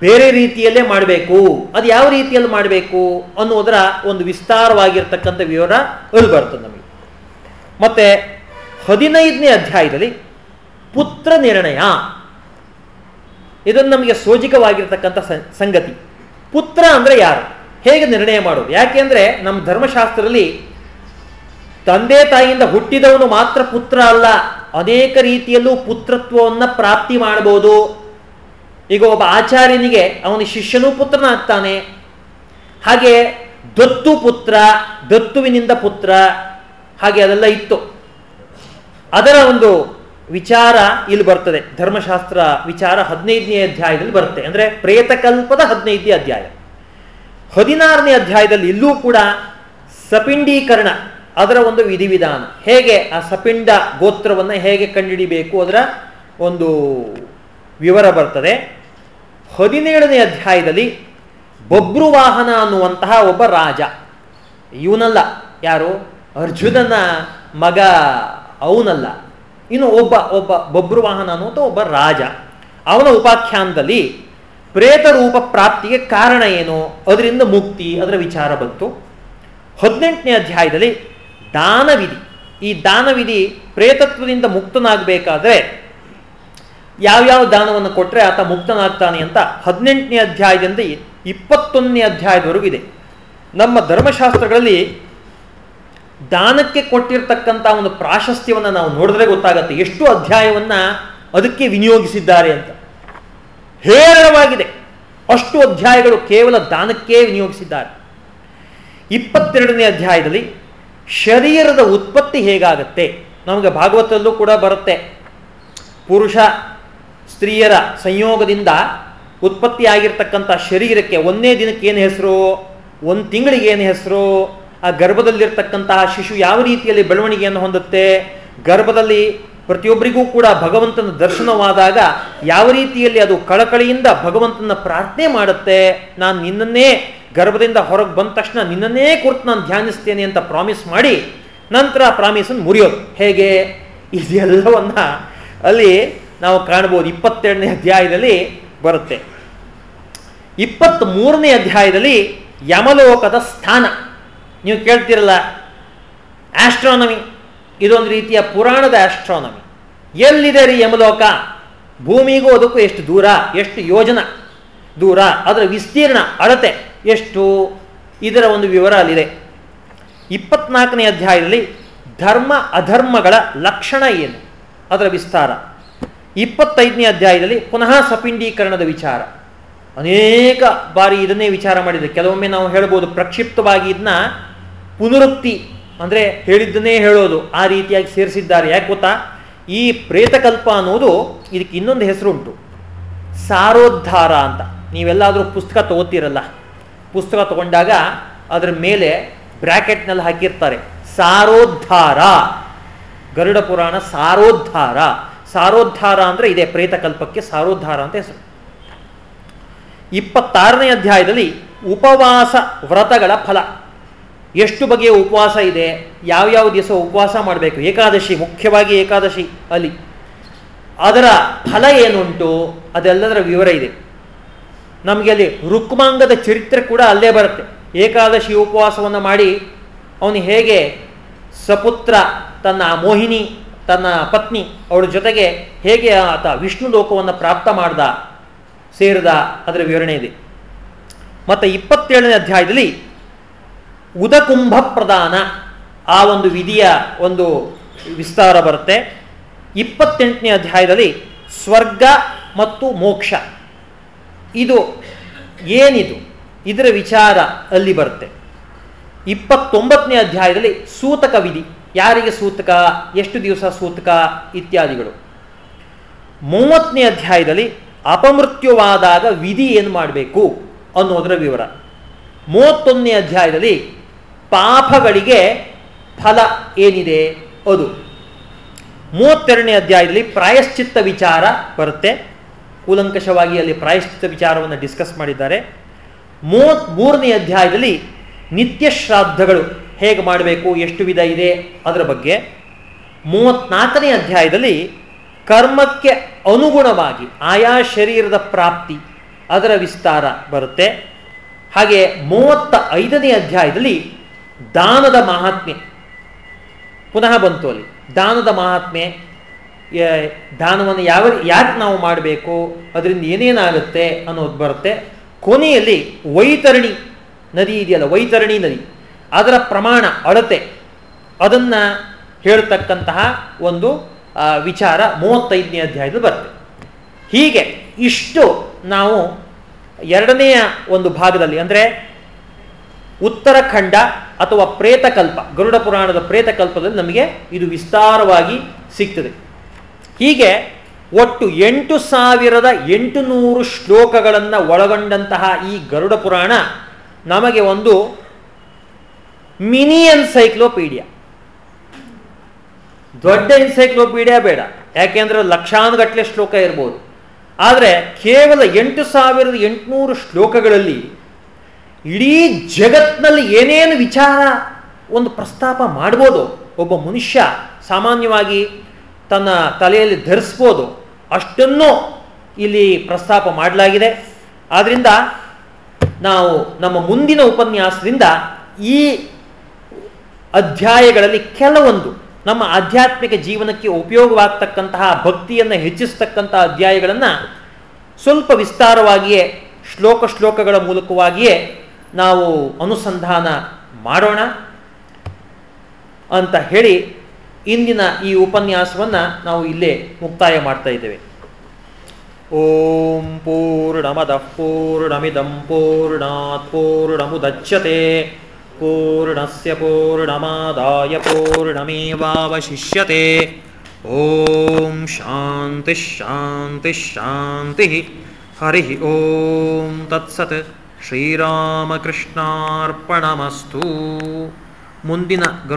ಬೇರೆ ರೀತಿಯಲ್ಲೇ ಮಾಡಬೇಕು. ಅದು ಯಾವ ರೀತಿಯಲ್ಲಿ ಮಾಡಬೇಕು ಅನ್ನೋದರ ಒಂದು ವಿಸ್ತಾರವಾಗಿರ್ತಕ್ಕಂಥ ವಿವರ ಅಲ್ಲಿ ಬರ್ತದೆ ನಮಗೆ. ಮತ್ತೆ ಹದಿನೈದನೇ ಅಧ್ಯಾಯದಲ್ಲಿ ಪುತ್ರ ನಿರ್ಣಯ. ಇದನ್ನು ನಮಗೆ ಸೋಜಿಕವಾಗಿರ್ತಕ್ಕಂಥ ಸಂಗತಿ. ಪುತ್ರ ಅಂದರೆ ಯಾರು? ಹೇಗೆ ನಿರ್ಣಯ ಮಾಡೋದು? ಯಾಕೆಂದ್ರೆ ನಮ್ಮ ಧರ್ಮಶಾಸ್ತ್ರದಲ್ಲಿ ತಂದೆ ತಾಯಿಯಿಂದ ಹುಟ್ಟಿದವನು ಮಾತ್ರ ಪುತ್ರ ಅಲ್ಲ. ಅನೇಕ ರೀತಿಯಲ್ಲೂ ಪುತ್ರತ್ವವನ್ನು ಪ್ರಾಪ್ತಿ ಮಾಡಬಹುದು. ಈಗ ಒಬ್ಬ ಆಚಾರ್ಯನಿಗೆ ಅವನ ಶಿಷ್ಯನೂ ಪುತ್ರನಾಗ್ತಾನೆ. ಹಾಗೆ ದತ್ತು ಪುತ್ರ, ದತ್ತುವಿನಿಂದ ಪುತ್ರ, ಹಾಗೆ ಅದೆಲ್ಲ ಇತ್ತು. ಅದರ ಒಂದು ವಿಚಾರ ಇಲ್ಲಿ ಬರ್ತದೆ. ಧರ್ಮಶಾಸ್ತ್ರ ವಿಚಾರ ಹದಿನೈದನೇ ಅಧ್ಯಾಯದಲ್ಲಿ ಬರುತ್ತೆ. ಅಂದರೆ ಪ್ರೇತಕಲ್ಪದ ಹದಿನೈದನೇ ಅಧ್ಯಾಯ. ಹದಿನಾರನೇ ಅಧ್ಯಾಯದಲ್ಲಿ ಇಲ್ಲೂ ಕೂಡ ಸಪಿಂಡೀಕರಣ ಅದರ ಒಂದು ವಿಧಿವಿಧಾನ. ಹೇಗೆ ಆ ಸಪಿಂಡ ಗೋತ್ರವನ್ನು ಹೇಗೆ ಕಂಡುಹಿಡಿಬೇಕು ಅದರ ಒಂದು ವಿವರ ಬರ್ತದೆ. ಹದಿನೇಳನೇ ಅಧ್ಯಾಯದಲ್ಲಿ ಬಬ್ರುವಾಹನ ಅನ್ನುವಂತಹ ಒಬ್ಬ ರಾಜ. ಇವನಲ್ಲ ಯಾರು? ಅರ್ಜುನನ ಮಗ ಅವನಲ್ಲ. ಇನ್ನು ಒಬ್ಬ ಒಬ್ಬ ಬಬ್ರುವಾಹನ ಅನ್ನುವಂತ ಒಬ್ಬ ರಾಜ, ಅವನ ಉಪಾಖ್ಯಾನದಲ್ಲಿ ಪ್ರೇತ ರೂಪ ಪ್ರಾಪ್ತಿಗೆ ಕಾರಣ ಏನು? ಅದರಿಂದ ಮುಕ್ತಿ, ಅದರ ವಿಚಾರ ಬಂತು. ಹದಿನೆಂಟನೇ ಅಧ್ಯಾಯದಲ್ಲಿ ದಾನವಿಧಿ. ಈ ದಾನವಿಧಿ ಪ್ರೇತತ್ವದಿಂದ ಮುಕ್ತನಾಗಬೇಕಾದ್ರೆ ಯಾವ್ಯಾವ ದಾನವನ್ನು ಕೊಟ್ಟರೆ ಆತ ಮುಕ್ತನಾಗ್ತಾನೆ ಅಂತ ಹದಿನೆಂಟನೇ ಅಧ್ಯಾಯದಿಂದ ಇಪ್ಪತ್ತೊಂದನೇ ಅಧ್ಯಾಯದವರೆಗೂ ಇದೆ. ನಮ್ಮ ಧರ್ಮಶಾಸ್ತ್ರಗಳಲ್ಲಿ ದಾನಕ್ಕೆ ಕೊಟ್ಟಿರ್ತಕ್ಕಂಥ ಒಂದು ಪ್ರಾಶಸ್ತ್ಯವನ್ನು ನಾವು ನೋಡಿದ್ರೆ ಗೊತ್ತಾಗುತ್ತೆ. ಎಷ್ಟು ಅಧ್ಯಾಯವನ್ನ ಅದಕ್ಕೆ ವಿನಿಯೋಗಿಸಿದ್ದಾರೆ ಅಂತ. ಹೇರಳವಾಗಿದೆ. ಅಷ್ಟು ಅಧ್ಯಾಯಗಳು ಕೇವಲ ದಾನಕ್ಕೆ ವಿನಿಯೋಗಿಸಿದ್ದಾರೆ. ಇಪ್ಪತ್ತೆರಡನೇ ಅಧ್ಯಾಯದಲ್ಲಿ ಶರೀರದ ಉತ್ಪತ್ತಿ ಹೇಗಾಗತ್ತೆ? ನಮಗೆ ಭಾಗವತದಲ್ಲೂ ಕೂಡ ಬರುತ್ತೆ. ಪುರುಷ ಸ್ತ್ರೀಯರ ಸಂಯೋಗದಿಂದ ಉತ್ಪತ್ತಿಯಾಗಿರ್ತಕ್ಕಂಥ ಶರೀರಕ್ಕೆ ಒಂದೇ ದಿನಕ್ಕೆ ಏನು ಹೆಸರು? ಒಂದು ತಿಂಗಳಿಗೆ ಏನು ಹೆಸರು? ಆ ಗರ್ಭದಲ್ಲಿರ್ತಕ್ಕಂತಹ ಶಿಶು ಯಾವ ರೀತಿಯಲ್ಲಿ ಬೆಳವಣಿಗೆಯನ್ನು ಹೊಂದುತ್ತೆ? ಗರ್ಭದಲ್ಲಿ ಪ್ರತಿಯೊಬ್ಬರಿಗೂ ಕೂಡ ಭಗವಂತನ ದರ್ಶನವಾದಾಗ ಯಾವ ರೀತಿಯಲ್ಲಿ ಅದು ಕಳಕಳಿಯಿಂದ ಭಗವಂತನ ಪ್ರಾರ್ಥನೆ ಮಾಡುತ್ತೆ? ನಾನು ನಿನ್ನನ್ನೇ ಗರ್ಭದಿಂದ ಹೊರಗೆ ಬಂದ ತಕ್ಷಣ ನಿನ್ನನ್ನೇ ಕುರಿತು ನಾನು ಧ್ಯಾನಿಸ್ತೇನೆ ಅಂತ ಪ್ರಾಮಿಸ್ ಮಾಡಿ ನಂತರ ಆ ಪ್ರಾಮಿಸನ್ನು ಮುರಿಯೋದು. ಹೇಗೆ? ಇದೆಲ್ಲವನ್ನ ಅಲ್ಲಿ ನಾವು ಕಾಣ್ಬೋದು. ಇಪ್ಪತ್ತೆರಡನೇ ಅಧ್ಯಾಯದಲ್ಲಿ ಬರುತ್ತೆ. ಇಪ್ಪತ್ತ್ ಮೂರನೇ ಅಧ್ಯಾಯದಲ್ಲಿ ಯಮಲೋಕದ ಸ್ಥಾನ. ನೀವು ಕೇಳ್ತಿರಲ್ಲ. ಆಸ್ಟ್ರಾನಮಿ ಇದೊಂದು ರೀತಿಯ ಪುರಾಣದ ಆಸ್ಟ್ರಾನಮಿ ಎಲ್ಲಿದೆ ರೀ ಯಮಲೋಕ? ಭೂಮಿಗೂ ಅದಕ್ಕೂ ಎಷ್ಟು ದೂರ? ಎಷ್ಟು ಯೋಜನ? ದೂರ. ಅದರ ವಿಸ್ತೀರ್ಣ, ಅಳತೆ ಎಷ್ಟು? ಇದರ ಒಂದು ವಿವರ ಅಲ್ಲಿದೆ. ಇಪ್ಪತ್ನಾಲ್ಕನೇ ಅಧ್ಯಾಯದಲ್ಲಿ ಧರ್ಮ ಅಧರ್ಮಗಳ ಲಕ್ಷಣ ಏನು? ಅದರ ವಿಸ್ತಾರ. ಇಪ್ಪತ್ತೈದನೇ ಅಧ್ಯಾಯದಲ್ಲಿ ಪುನಃ ಸಪಿಂಡೀಕರಣದ ವಿಚಾರ. ಅನೇಕ ಬಾರಿ ಇದನ್ನೇ ವಿಚಾರ ಮಾಡಿದೆ ಕೆಲವೊಮ್ಮೆ ನಾವು ಹೇಳ್ಬೋದು ಪ್ರಕ್ಷಿಪ್ತವಾಗಿ ಇದನ್ನ ಪುನರುಕ್ತಿ ಅಂದರೆ ಹೇಳಿದ್ದನ್ನೇ ಹೇಳೋದು ಆ ರೀತಿಯಾಗಿ ಸೇರಿಸಿದ್ದಾರೆ. ಯಾಕೆ ಗೊತ್ತಾ? ಈ ಪ್ರೇತಕಲ್ಪ ಅನ್ನೋದು ಇದಕ್ಕೆ ಇನ್ನೊಂದು ಹೆಸರುಂಟು. ಸಾರೋದ್ಧಾರ ಅಂತ. ನೀವೆಲ್ಲಾದರೂ ಪುಸ್ತಕ ತಗೋತೀರಲ್ಲ? ಪುಸ್ತಕ ತಗೊಂಡಾಗ ಅದರ ಮೇಲೆ ಬ್ರ್ಯಾಕೆಟ್ನಲ್ಲಿ ಹಾಕಿರ್ತಾರೆ. ಸಾರೋದ್ಧಾರ. ಗರುಡ ಪುರಾಣ ಸಾರೋದ್ಧಾರ. ಸಾರೋದ್ಧಾರ ಅಂದರೆ ಇದೆ ಪ್ರೇತಕಲ್ಪಕ್ಕೆ ಸಾರೋದ್ಧಾರ ಅಂತ ಹೆಸರು. ಇಪ್ಪತ್ತಾರನೇ ಅಧ್ಯಾಯದಲ್ಲಿ ಉಪವಾಸ ವ್ರತಗಳ ಫಲ. ಎಷ್ಟು ಬಗೆಯ ಉಪವಾಸ ಇದೆ ಯಾವ್ಯಾವ ದಿವಸ ಉಪವಾಸ ಮಾಡಬೇಕು, ಏಕಾದಶಿ, ಮುಖ್ಯವಾಗಿ ಏಕಾದಶಿ ಅಲ್ಲಿ. ಅದರ ಫಲ ಏನುಂಟು, ಅದೆಲ್ಲದರ ವಿವರ ಇದೆ. ನಮಗೆ ಅಲ್ಲಿ ರುಕ್ಮಾಂಗದ ಚರಿತ್ರೆ ಕೂಡ ಅಲ್ಲೇ ಬರುತ್ತೆ. ಏಕಾದಶಿ ಉಪವಾಸವನ್ನು ಮಾಡಿ ಅವನು ಹೇಗೆ ಸಪುತ್ರ, ತನ್ನ ಮೋಹಿನಿ, ತನ್ನ ಪತ್ನಿ ಅವಳ ಜೊತೆಗೆ ಹೇಗೆ ಆತ ವಿಷ್ಣು ಲೋಕವನ್ನು ಪ್ರಾಪ್ತ ಮಾಡ್ದ, ಸೇರಿದ, ಅದರ ವಿವರಣೆ ಇದೆ. ಮತ್ತು ಇಪ್ಪತ್ತೇಳನೇ ಅಧ್ಯಾಯದಲ್ಲಿ ಉದಕುಂಭ ಪ್ರದಾನ ಆ ಒಂದು ವಿಧಿಯ ಒಂದು ವಿಸ್ತಾರ ಬರುತ್ತೆ. ಇಪ್ಪತ್ತೆಂಟನೇ ಅಧ್ಯಾಯದಲ್ಲಿ ಸ್ವರ್ಗ ಮತ್ತು ಮೋಕ್ಷ. ಇದು ಏನಿದು? ಇದರ ವಿಚಾರ ಅಲ್ಲಿ ಬರುತ್ತೆ. ಇಪ್ಪತ್ತೊಂಬತ್ತನೇ ಅಧ್ಯಾಯದಲ್ಲಿ ಸೂತಕ ವಿಧಿ. ಯಾರಿಗೆ ಸೂತಕ? ಎಷ್ಟು ದಿವಸ ಸೂತಕ? ಇತ್ಯಾದಿಗಳು. ಮೂವತ್ತನೇ ಅಧ್ಯಾಯದಲ್ಲಿ ಅಪಮೃತ್ಯುವಾದಾಗ ವಿಧಿ ಏನು ಮಾಡಬೇಕು ಅನ್ನೋದರ ವಿವರ. ಮೂವತ್ತೊಂದನೇ ಅಧ್ಯಾಯದಲ್ಲಿ ಪಾಪಗಳಿಗೆ ಫಲ ಏನಿದೆ? ಅದು. ಮೂವತ್ತೆರಡನೇ ಅಧ್ಯಾಯದಲ್ಲಿ ಪ್ರಾಯಶ್ಚಿತ್ತ ವಿಚಾರ ಬರುತ್ತೆ. ಕೂಲಂಕಷವಾಗಿ ಅಲ್ಲಿ ಪ್ರಾಯಶ್ಚಿತ್ತ ವಿಚಾರವನ್ನು ಡಿಸ್ಕಸ್ ಮಾಡಿದ್ದಾರೆ. ಮೂವತ್ತ್ ಮೂರನೇ ಅಧ್ಯಾಯದಲ್ಲಿ ನಿತ್ಯ ಶ್ರಾದ್ದಗಳು ಹೇಗೆ ಮಾಡಬೇಕು? ಎಷ್ಟು ವಿಧ ಇದೆ? ಅದರ ಬಗ್ಗೆ. ಮೂವತ್ನಾಲ್ಕನೇ ಅಧ್ಯಾಯದಲ್ಲಿ ಕರ್ಮಕ್ಕೆ ಅನುಗುಣವಾಗಿ ಆಯಾ ಶರೀರದ ಪ್ರಾಪ್ತಿ ಅದರ ವಿಸ್ತಾರ ಬರುತ್ತೆ. ಹಾಗೆ ಮೂವತ್ತ ಐದನೇ ಅಧ್ಯಾಯದಲ್ಲಿ ದಾನದ ಮಹಾತ್ಮೆ ಪುನಃ ಬಂತು ಅಲ್ಲಿ. ದಾನದ ಮಹಾತ್ಮೆ ದಾನವನ್ನು ಯಾವ, ಯಾಕೆ ನಾವು ಮಾಡಬೇಕು, ಅದರಿಂದ ಏನೇನಾಗುತ್ತೆ ಅನ್ನೋದು ಬರುತ್ತೆ. ಕೊನೆಯಲ್ಲಿ ವೈತರಣಿ ನದಿ ಇದೆಯಲ್ಲ, ವೈತರಣಿ ನದಿ. ಅದರ ಪ್ರಮಾಣ, ಅಳತೆ, ಅದನ್ನು ಹೇಳ್ತಕ್ಕಂತಹ ಒಂದು ವಿಚಾರ ಮೂವತ್ತೈದನೇ ಅಧ್ಯಾಯದಲ್ಲಿ ಬರುತ್ತೆ. ಹೀಗೆ ಇಷ್ಟು ನಾವು ಎರಡನೆಯ ಒಂದು ಭಾಗದಲ್ಲಿ, ಅಂದರೆ ಉತ್ತರಖಂಡ ಅಥವಾ ಪ್ರೇತಕಲ್ಪ, ಗರುಡ ಪುರಾಣದ ಪ್ರೇತಕಲ್ಪದಲ್ಲಿ ನಮಗೆ ಇದು ವಿಸ್ತಾರವಾಗಿ ಸಿಗ್ತದೆ. ಹೀಗೆ ಒಟ್ಟು ಎಂಟು ಸಾವಿರದ ಎಂಟು ನೂರು ಶ್ಲೋಕಗಳನ್ನು ಒಳಗೊಂಡಂತಹ ಈ ಗರುಡ ಪುರಾಣ ನಮಗೆ ಒಂದು ಮಿನಿ ಎನ್ಸೈಕ್ಲೋಪೀಡಿಯಾ. ದೊಡ್ಡ ಎನ್ಸೈಕ್ಲೋಪೀಡಿಯಾ ಬೇಡ ಯಾಕೆಂದ್ರೆ ಲಕ್ಷಾನುಗಟ್ಟಲೆ ಶ್ಲೋಕ ಇರ್ಬೋದು. ಆದರೆ ಕೇವಲ ಎಂಟು ಸಾವಿರದ ಎಂಟುನೂರು ಶ್ಲೋಕಗಳಲ್ಲಿ ಇಡೀ ಜಗತ್ನಲ್ಲಿ ಏನೇನು ವಿಚಾರ ಒಂದು ಪ್ರಸ್ತಾಪ ಮಾಡ್ಬೋದು, ಒಬ್ಬ ಮನುಷ್ಯ ಸಾಮಾನ್ಯವಾಗಿ ತನ್ನ ತಲೆಯಲ್ಲಿ ಧರಿಸ್ಬೋದು, ಅಷ್ಟನ್ನು ಇಲ್ಲಿ ಪ್ರಸ್ತಾಪ ಮಾಡಲಾಗಿದೆ. ಆದ್ದರಿಂದ ನಾವು ನಮ್ಮ ಮುಂದಿನ ಉಪನ್ಯಾಸದಿಂದ ಈ ಅಧ್ಯಾಯಗಳಲ್ಲಿ ಕೆಲವೊಂದು ನಮ್ಮ ಆಧ್ಯಾತ್ಮಿಕ ಜೀವನಕ್ಕೆ ಉಪಯೋಗವಾಗ್ತಕ್ಕಂತಹ, ಭಕ್ತಿಯನ್ನು ಹೆಚ್ಚಿಸ್ತಕ್ಕಂತಹ ಅಧ್ಯಾಯಗಳನ್ನು ಸ್ವಲ್ಪ ವಿಸ್ತಾರವಾಗಿಯೇ ಶ್ಲೋಕ ಶ್ಲೋಕಗಳ ಮೂಲಕವಾಗಿಯೇ ನಾವು ಅನುಸಂಧಾನ ಮಾಡೋಣ ಅಂತ ಹೇಳಿ ಇಂದಿನ ಈ ಉಪನ್ಯಾಸವನ್ನು ನಾವು ಇಲ್ಲೇ ಮುಕ್ತಾಯ ಮಾಡ್ತಾ ಇದ್ದೇವೆ. ಓಂ ಪೂರ್ಣಮದ ಪೂರ್ಣಮಿದಂ ಪೂರ್ಣಾತ್ ಪೂರ್ಣಮುದಚ್ಯತೆ. ಪೂರ್ಣಸ್ಯ ಪೂರ್ಣಮಾದಾಯ ಪೂರ್ಣಮೇವಾವಶಿಷ್ಯತೆ. ಓಂ ಶಾಂತಿ ಶಾಂತಿ ಶಾಂತಿ ಹರಿ ಓಂ ತತ್ಸತ್. ಶ್ರೀರಾಮಕೃಷ್ಣಾರ್ಪಣಮಸ್ತು. ಮುಂದಿನ ಗರು